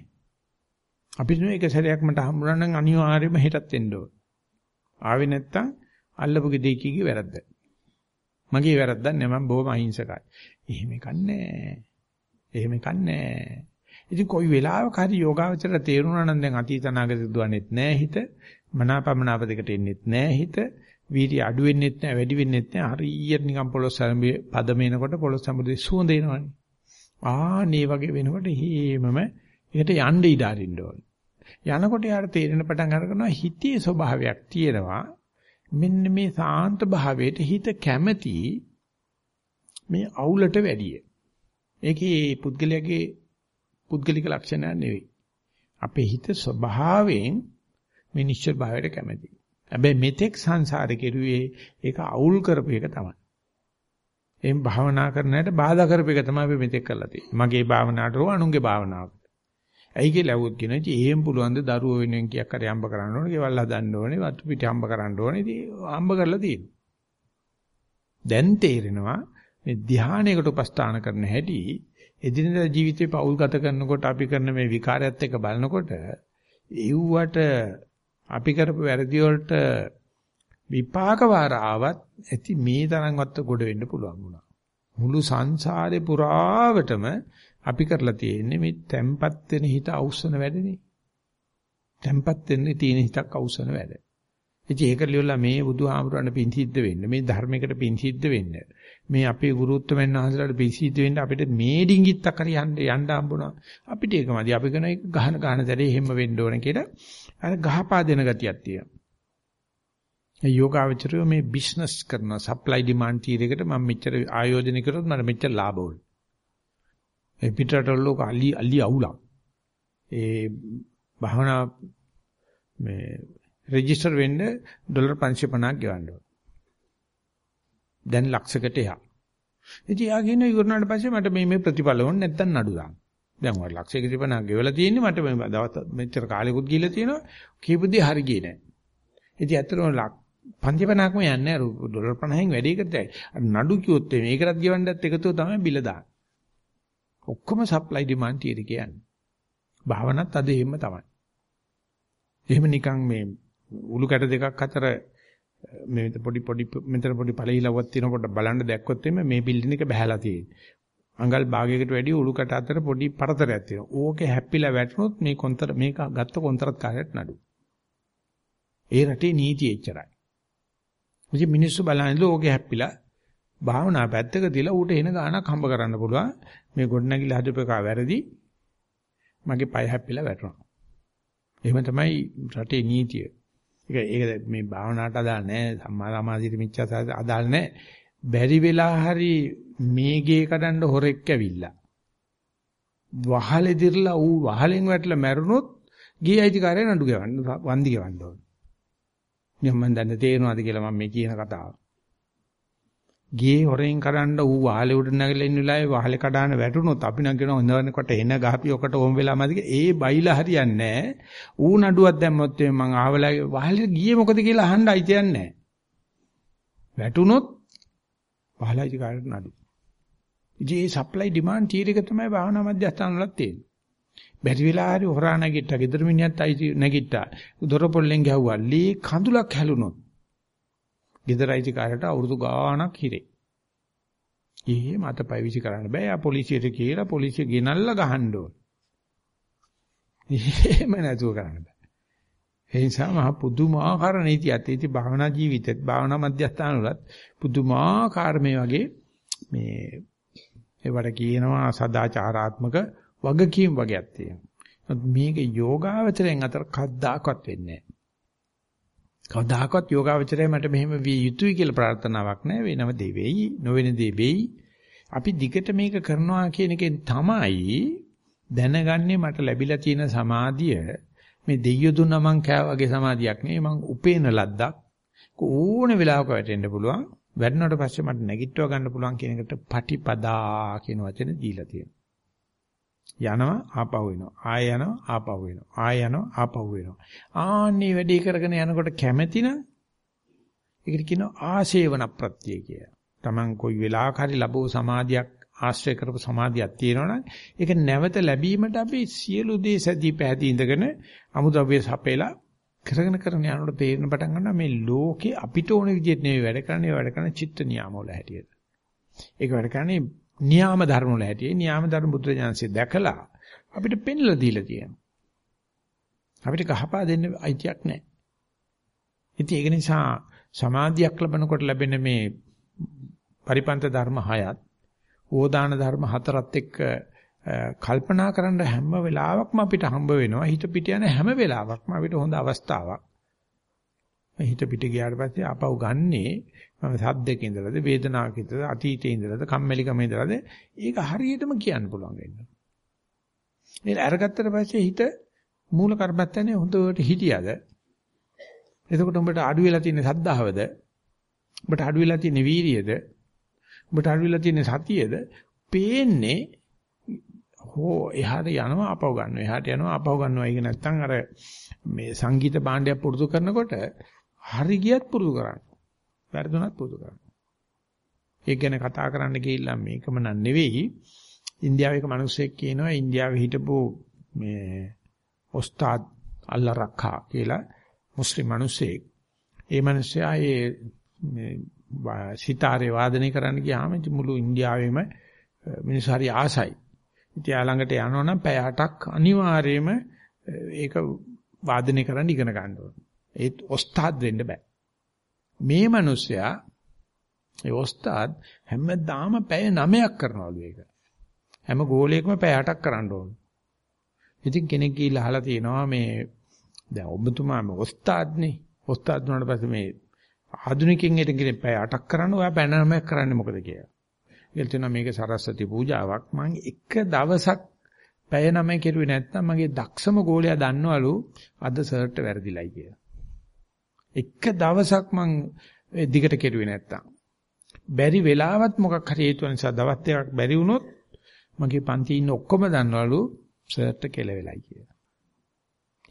Speaker 1: අපිට මේක සැරයක් මට හම්බුනා නම් අනිවාර්යයෙන්ම හෙටත් එන්න ඕන. ආවේ නැත්තම් අල්ලපු ගෙදේ කීගේ වැරද්ද. මගේ වැරද්දක් නෑ මම බොහොම අහිංසකයි. එහෙම එකක් නෑ. එහෙම එකක් නෑ. ඉතින් කොයි වෙලාවක හරි යෝගාවචර තේරුණා නම් දැන් අතීත අනාගත දුවන්නේත් නෑ හිත. මනාපමනාප දෙකට එන්නෙත් නෑ හිත. වීර්ය අඩු වෙන්නෙත් නෑ වැඩි වෙන්නෙත් නෑ. හරියට නිකන් පොළොස් සම්බේ පදමේනකොට පොළොස් සම්බුදේ සුවඳ එනවනේ. ආනේ වගේ වෙනකොට හීමම ඒකට යන්න ඉඩ අරින්න ඕන. යනකොට යාට තේරෙන පටන් අරගෙනවා හිතේ ස්වභාවයක් තියෙනවා. මෙන්න මේ සාන්ත භාවයට හිත කැමති මේ අවුලට වැඩිය. ඒකේ පුද්ගලයාගේ පුද්ගලික ලක්ෂණයක් නෙවෙයි. අපේ හිත ස්වභාවයෙන් මේ නිශ්චල භාවයට කැමති. හැබැයි මෙතෙක් සංසාරේ කෙරුවේ ඒක අවුල් කරපු එක තමයි. එම් භාවනා කරන්නට බාධා කරපේක තමයි අපි මෙතෙක් කරලා තියෙන්නේ. මගේ භාවනාවට හෝ අනුන්ගේ භාවනාවට. ඇයි කියලා ඇහුවොත් කියන ඉතින් එහෙම පුළුවන් ද දරුවෝ වෙනුවෙන් කීයක් හරි හම්බ කරන්න ඕනේ, ගෙවල් හදන්න ඕනේ, වතු පිට හම්බ කරන්න ඕනේ. ඉතින් හම්බ කරලා තියෙනවා. දැන් තේරෙනවා මේ ධානයකට උපස්ථාන කරන හැටි එදිනෙදා ජීවිතේ පෞල් ගත කරනකොට අපි කරන මේ විකාරයත් එක්ක බලනකොට එව්වට අපි කරපු වැරදි වලට විපාක වාර ආවත් ඇති මේ තරම්වත් ගොඩ වෙන්න පුළුවන් වුණා. මුළු සංසාරේ පුරාවටම අපි කරලා තියෙන්නේ මේ තැම්පත් වෙන හිත අවුස්සන වැඩනේ. තැම්පත් වෙන්නේ තියෙන හිතක් අවුස්සන වැඩ. ඉතින් ඒක ලියලා මේ බුදුහාමුදුරන් පින් සිද්ධ වෙන්න මේ ධර්මයකට පින් සිද්ධ වෙන්න මේ අපේ ගුරුත්වමෙන් අහසලට පින් සිද්ධ වෙන්න අපිට මේ ඩිංගිත්තක් හරි යන්න යන්න හම්බුණා. අපිට ඒකමදි අපි කරන එක ගහන ගහන දරේ එහෙම වෙන්න ඕන කියලා අර ගහපා දෙන ගතියක් තියෙනවා. ඒ යෝගාවචරය මේ බිස්නස් කරන සප්ලයි ඩිමාන්ඩ් තීරයකට මම මෙච්චර ආයෝජනය කරොත් මට මෙච්චර ලාභ වුණා. ඒ පිටරටවල ලෝක අලි අලි අවුලක්. ඒ භාවනා මේ රෙජිස්ටර් වෙන්න ඩොලර් 550ක් ගෙවන්න ඕන. දැන් ලක්ෂයකට එහා. ඉතින් යා කියන ඉවරනාට පස්සේ මට මේ මේ ප්‍රතිඵල ඕන නැත්තම් නඩු දාන්න. දැන් ඔය ලක්ෂයක 50ක් ගෙවලා තියෙන්නේ මට මේ දවස් මෙච්චර කාලෙකුත් ගිහිල්ලා තියෙනවා කීප දේ හරි ගියේ නැහැ. ඉතින් ඇත්තටම පන්තිපනක්ම යන්නේ අර ඩොලර් 50න් වැඩි එකටයි. අර නඩු කිව්වොත් මේකටත් ගෙවන්නත් එකතුව තමයි බිල දාන්නේ. ඔක්කොම සප්ලයි ඩිමාන්ඩ් තියරි කියන්නේ. භාවනත් අද එහෙම තමයි. එහෙම නිකන් මේ උළු කැට දෙකක් අතර මේ පොඩි පොඩි මෙතන පොඩි පළහිලවක් තියෙනකොට බලන්න දැක්කොත් එimhe මේ බිල්ඩින් එක බහැලා තියෙන්නේ. අඟල් භාගයකට වැඩි උළු කැට අතර පොඩි පරතරයක් තියෙනවා. ඕකේ හැප්පිලා වැටුනොත් මේ කොන්තර මේක ගත්ත කොන්තරත් කාර්යයට නඩු. ඒ රටේ නීතිය එච්චරයි. ඉතින් මිනිස්සු බලන්නේ ලෝකේ හැප්පිලා භාවනා පැත්තක තියලා ඌට එන ගාණක් හම්බ කරන්න පුළුවන්. මේ ගොඩනැගිලි හදපේකා වැරදි. මගේ පය හැප්පිලා වැටුණා. එහෙම තමයි රටේ නීතිය. ඒක ඒක මේ භාවනාවට අදාළ නැහැ. සම්මා සමාධියට මිච්ඡා අදාළ නැහැ. බැරි වෙලා හරි මේගේ කඩන්න හොරෙක් ඇවිල්ලා. වහලේ දිරලා ඌ වහලෙන් වැටලා මැරුණොත් ගේ අයිතිකාරය නඩු ගෙවන්න වන්දි ගෙවන්න ඕන. මම දැන් තේරෙනවද කියලා මම මේ කියන කතාව. ගේ හොරෙන් කරන්න ඌ වහලේ උඩ නැගලා ඉන්න වෙලාවේ වහලේ කඩාන වැටුනොත් අපි නම් කියනවා හොඳවනකොට එන ගහපි ඔකට ඕම් වෙලා මැදික ඒ බයිලා හරියන්නේ නැහැ. ඌ නඩුවක් දැම්මොත් මම ආවලා වහලේ ගියේ මොකද කියලා අහන්න අයිතියක් නැහැ. වැටුනොත් වහලයි කාර්යයට නඩු. ඉතින් මේ සප්ලයි ඩිමාන්ඩ් තීරක තමයි භාවනා මධ්‍යස්ථාන වලත් තියෙන්නේ. බැරි වෙලා හරි හොරා නැගිට්ටා, ගෙදර මිනිහත් අයිති නැගිට්ටා. දොර පොල්ලෙන් ගැහුවා. ලී කඳුලක් හැලුනොත්. ගෙදර අයිති කාර්යයට අවුරුදු ගාණක් හිරේ. ඊයේ මතපයි විසි කරන්න බෑ. යා පොලිසියට කියලා පොලිසිය ගෙනල්ලා ගහන්න ඕන. එහෙම නැතුව කරන්න බෑ. ඒ නිසා මහ පුදුමාකාර නීතියක්. ඉතින් භාවනා ජීවිතෙත් භාවනා මධ්‍යස්ථාන වලත් පුදුමාකාර මේ වගේ මේ ඒවට කියනවා සදාචාරාත්මක වගකීම් වගේක් තියෙනවා. මේක යෝගාවචරයෙන් අතර කද්දාකවත් වෙන්නේ නැහැ. කවදාකවත් යෝගාවචරය මට මෙහෙම විය යුතුයි කියලා ප්‍රාර්ථනාවක් නැහැ. වෙනම දේ වෙයි නොවන දේ වෙයි අපි දිගට මේක කරනවා කියන එකෙන් තමයි දැනගන්නේ මට ලැබිලා තියෙන සමාධිය. මේ දෙයියෝ දුන්නා මං කෑවගේ සමාධියක් නෙවෙයි මං උපේන ලද්දක්. ඕන වෙලාවක වැටෙන්න පුළුවන්. වැඩනට පස්සේ මට නැගිටව ගන්න පුළුවන් කියන එකට පටිපදා කියන වචනේ දීලා තියෙනවා. යනවා ආපහු එනවා ආය යනවා ආපහු එනවා ආය යනවා ආපහු එනවා ආන්නේ වැඩි කරගෙන යනකොට කැමැතිනම් ඒකට කියනවා ආශේවන ප්‍රත්‍ය කිය. Taman කොයි වෙලාවක හරි ලැබෝ සමාධියක් ආශ්‍රය කරපු සමාධියක් තියෙනවනම් ඒක නැවත ලැබීමට අපි සියලු දේ සැදී පැහැදී ඉඳගෙන අමුද්‍රව්‍ය සපේලා කරගෙන කරගෙන යනකොට තේරෙන පටන් ගන්නවා මේ ලෝකේ අපිට ඕන විදිහට නෙවෙයි වැඩ කරන්නේ වැඩ කරන චිත්ත නියාම වල හැටියට. ඒක වැඩ කරන්නේ නියාම ධර්ම වල හැටියට. නියාම ධර්ම බුද්ධ දැකලා අපිට පෙන්ලා දීලා තියෙනවා. අපිට ගහපා දෙන්න අයිතියක් නැහැ. ඉතින් ඒක නිසා සමාධියක් ලැබනකොට ලැබෙන මේ පරිපන්ත ධර්ම හයත් ඕදාන ධර්ම හතරත් එක්ක කල්පනා කරන්න හැම වෙලාවකම අපිට හම්බ වෙනවා හිත පිට යන හැම වෙලාවකම අපිට හොඳ අවස්ථාවක්. හිත පිට ගියාට පස්සේ ආපහු ගන්නේ මම සද්දක ඉඳලාද වේදනාවක ඉඳලාද අතීතේ ඉඳලාද කම්මැලිකම ඉඳලාද? ඒක හරියටම කියන්න පුළුවන් වෙනවා. ඒක අරගත්තට පස්සේ හිත මූල කර්මත්තනේ හොඳට හිටියද? එතකොට උඹට අඩු වෙලා තියෙන සද්ධාවද? උඹට අඩු වෙලා තියෙන වීරියද? උඹට අඩු වෙලා තියෙන සතියද? පේන්නේ හෝ එහාට යනවා අපව ගන්නවා එහාට යනවා අපව ගන්නවා. ඒක නැත්තම් අර මේ සංගීත භාණ්ඩයක් පුරුදු කරනකොට හරි ගියත් පුරුදු කරන්න. වැරදුනත් පුරුදු කරන්න. ඒක ගැන කතා කරන්න ගිහිල්ලා මේකම නන් නෙවෙයි. ඉන්දියාවේ එක මිනිහෙක් කියනවා ඉන්දියාවේ හිටපු මේ ඔස්තාද් අල්ලා රක්ඛා කියලා මුස්ලිම් මිනිහෙක් ඒ මිනිහයා ඒ සිතාරේ වාදනය කරන්න ගියාම මුළු ඉන්දියාවෙම මිනිස්සු හරි ආසයි. ඉතින් යා ළඟට යනවනම් පැය 8ක් අනිවාර්යයෙන්ම ඒක වාදනය කරන්න ඉගෙන ගන්න ඕනේ. ඒත් ඔස්තාද් වෙන්න බෑ. මේ මිනිස්සයා ඒ ඔස්තාද් හැමදාම පැය 9ක් කරනවලු ඒක. හැම ගෝලයකම පැය 8ක් කරන්න ඕනේ. ඉතින් කෙනෙක් ගිහිල්ලා අහලා තියෙනවා මේ දැන් ඔබතුමා මේ ඔස්තාද්නේ. ඔස්තාද් වුණාට පස්සේ මේ ආධුනිකයින් හිටින් කෙනෙක් පැය 8ක් කරන්න ඔයා පැය 9ක් කරන්නේ මොකද කියලා. කියලා තියෙනවා මේක සරස්වති පූජාවක්. මම එක දවසක් පැය නමයි කෙරුවේ නැත්නම් මගේ දක්ෂම ගෝලයා දන්නවලු අද සර්ට් වැරදිලයි කියලා. එක දවසක් මං දිගට කෙරුවේ නැත්තම් බැරි වෙලාවත් මොකක් හරි හේතුව නිසා දවස් දෙකක් බැරි වුණොත් මගේ පන්තියේ ඉන්න ඔක්කොම දන්නවලු සර්ට් කෙලවෙලයි කියලා.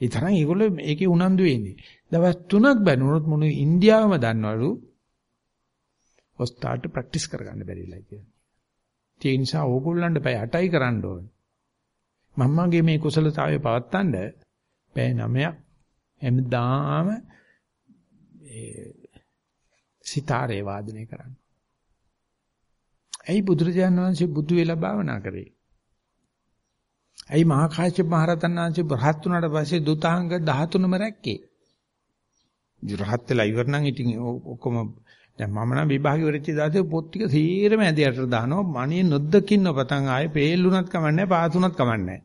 Speaker 1: ඒ තරම් ඒගොල්ලෝ මේකේ උනන්දු වෙන්නේ. දවස් 3ක් බැනුනොත් මොන ඉන්දියාවම දන්නවලු ඔස්තාට ප්‍රැක්ටිස් කරගන්න බැරිලා කියන්නේ. ඒ නිසා ඕගොල්ලන්ට පැය 8යි කරන්න ඕනේ. මම්මගේ මේ කුසලතාවය පවත්තන්න පැය 9ක් හැමදාම ඒ සිතාරේ වාදනය කරන්න. ඇයි බුදුරජාණන් වහන්සේ බුදු වෙලා භාවනා කරේ? ඇයි මහා කාශ්‍යප මහ රහතන් වහන්සේ බ්‍රහත් වුණාට පස්සේ දුතාංග 13ම රැක්කේ? රහත් වෙලා ඉවර නම් ඉතින් ඔක්කොම දැන් මම නම් විභාගෙ ඉවරච්ච දාසේ පොත් ටික සීරම ඇදයට දානවා මණිය නොදකින්න පතන් ආයේ පේල්ුණත් කමන්නේ පාස් උනත් කමන්නේ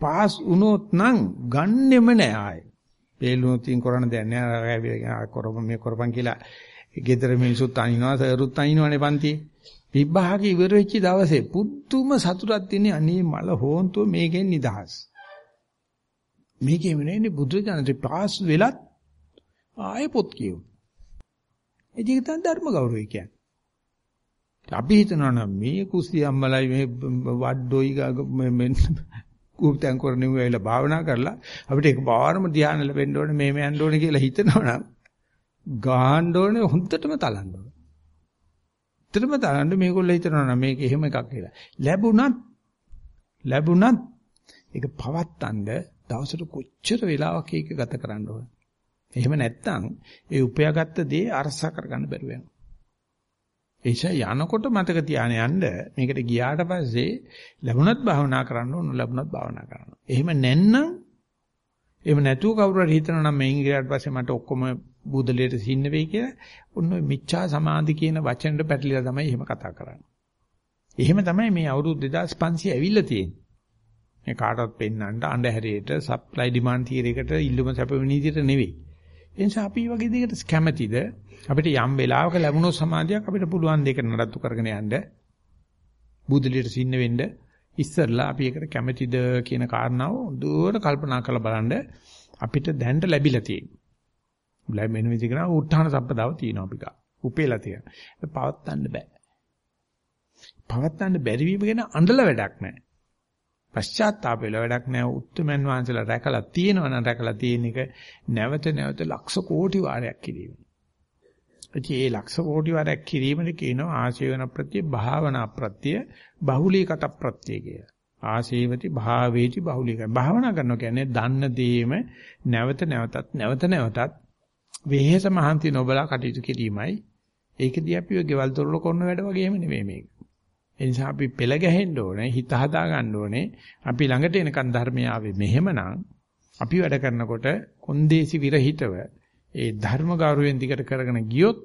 Speaker 1: පාස් උනොත් නම් ගන්නෙම නෑ ආයේ පේල්ුණොත් ඉන් කරන්න දෙයක් නෑ. කරපම් මේ කරපම් කියලා ගෙදර මිනිසුත් අනිනවා සරුත් අනිනවනේ පන්තියේ විභාගෙ ඉවර වෙච්ච දවසේ පුදුම සතුටක් තියෙන අනේ මල හොන්තුව මේකෙන් නිදහස්. මේකේ වෙන්නේ බුදු දනතේ පාස් වෙලත් ආයෙ පොත් කියමු ඒක තමයි ධර්ම ගෞරවය කියන්නේ. අපි හිතනවා නම් මේ කුස්සිය අම්මලයි මේ වඩොයි මේ කුප්තෙන් කරන්නේ වෙලා භාවනා කරලා අපිට ඒක බාරම ධ්‍යාන ලැබෙන්න ඕනේ මේ මේ යන්න ඕනේ කියලා හිතනවා නම් ගහන්න ඕනේ හොඳටම තලන්න ඕනේ. ඇත්තටම තලන්න මේගොල්ලෝ හිතනවා නම් මේක එහෙම එකක් කියලා. ලැබුණත් ලැබුණත් ඒක පවත්තන්න දවසට කොච්චර වෙලාවක් ඒක ගත කරන්න ඕනේ. එහෙම නැත්නම් ඒ උපයාගත්ත දේ අරසා කරගන්න බැරුව යනවා. ඒ නිසා යනකොට මතක තියාගෙන යන්න මේකට ගියාට පස්සේ ලැබුණත් භාවනා කරන්න ඕන ලැබුණත් භාවනා කරන්න. එහෙම නැත්නම් එහෙම නැතුව කවුරු හරි හිතනවා නම් මේන් ගියාට පස්සේ මට ඔක්කොම බුදලියට සින්න වෙයි කියලා ඔන්න මිච්ඡා සමාධි කියන වචනෙට පැටලිලා තමයි එහෙම කතා කරන්නේ. එහෙම තමයි මේ අවුරුදු 2500 ඇවිල්ලා තියෙන්නේ. මේ කාටවත් පෙන්වන්න අඳුරේට සප්ලයි ඩිමාන්ඩ් තියරයකට ඉල්ලුම සැපෙන විදිහට නෙවෙයි. ඒ නිසා අපි වගේ දෙයකට කැමැතිද? අපිට යම් වෙලාවක ලැබුණොත් සමාධියක් අපිට පුළුවන් දෙයක නඩත්තු කරගෙන යන්න. බුදුලියට සින්න වෙන්න ඉස්සරලා අපි ඒකට කැමැතිද කියන කාරණාව දුර කල්පනා කරලා බලන්න අපිට දැනට ලැබිලා තියෙනවා. ලැබෙන විදිහ කරා උත්හාන සම්පදාව තියෙනවා අපි ගා. උපේලා තියෙනවා. පවත්තන්න බෑ. පවත්තන්න බැරි වීම ගැන අඬල වැඩක් නැහැ. පශ්චාත්තාප වෙලා වැඩක් නැහැ. උත්තරමන් වහන්සේලා රැකලා තියෙනවා නම් රැකලා තියෙන එක නැවත නැවත ලක්ෂ කෝටි වාරයක් කිරීම. ඉතින් මේ ලක්ෂ කෝටි වාරයක් කිරීමද කියනවා ආශේවන ප්‍රත්‍ය භාවනා ප්‍රත්‍ය බහුලීකත ප්‍රත්‍ය කිය. ආශේවති භාවේති බහුලීක. භාවනා කරනවා කියන්නේ දන්න දේම නැවත නැවතත් නැවත නැවතත් වෙහෙස මහන්ති නොබලා කටයුතු කිරීමයි. ඒකදී අපි ඔය ගෙවල් දොරල කරන වැඩ වගේම නෙවෙයි මේක. ඒ නිසා අපි පෙළ ගැහෙන්න ඕනේ, හිත හදා ගන්න ඕනේ. අපි ළඟට එනකන් ධර්මය ආවේ මෙහෙමනම් අපි වැඩ කරනකොට කොන්දේසි විරහිතව ඒ ධර්ම ගෞරවයෙන් දිකට කරගෙන ගියොත්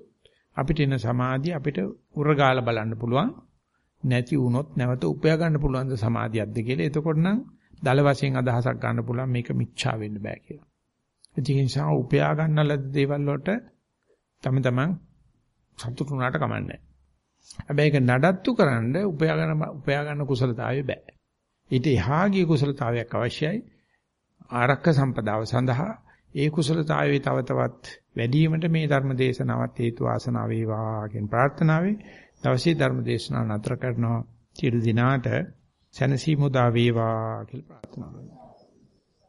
Speaker 1: අපිට එන සමාධිය අපිට උරගාලා බලන්න පුළුවන්. නැති වුණොත් නැවත උපයා ගන්න පුළුවන් ද සමාධියක්ද කියලා. එතකොට නම් දල වශයෙන් අදහසක් ගන්න පුළුවන් මේක මිච්ඡා වෙන්න බෑ කියලා. ඒ නිසා උපයා ගන්න ලද දේවල් වලට තම තමන් සතුටු වුණාට කමන්නේ හැබැයි ඒක නඩත්තු කරන්න උපයා ගන්න උපයා ගන්න කුසලතාවය බෑ. ඊට එහා ගිය කුසලතාවයක් අවශ්‍යයි. ආරක්ක සම්පදාව සඳහා ඒ කුසලතාවයේ තව තවත් වැඩි වීමට මේ ධර්ම දේශනාවත් හේතු වාසනා වේවා කියන ප්‍රාර්ථනාවයි දවසේ ධර්ම දේශනාව නතර කරනවා. සියලු දිනාට සැනසීම උදා වේවා කියලා ප්‍රාර්ථනා කරනවා.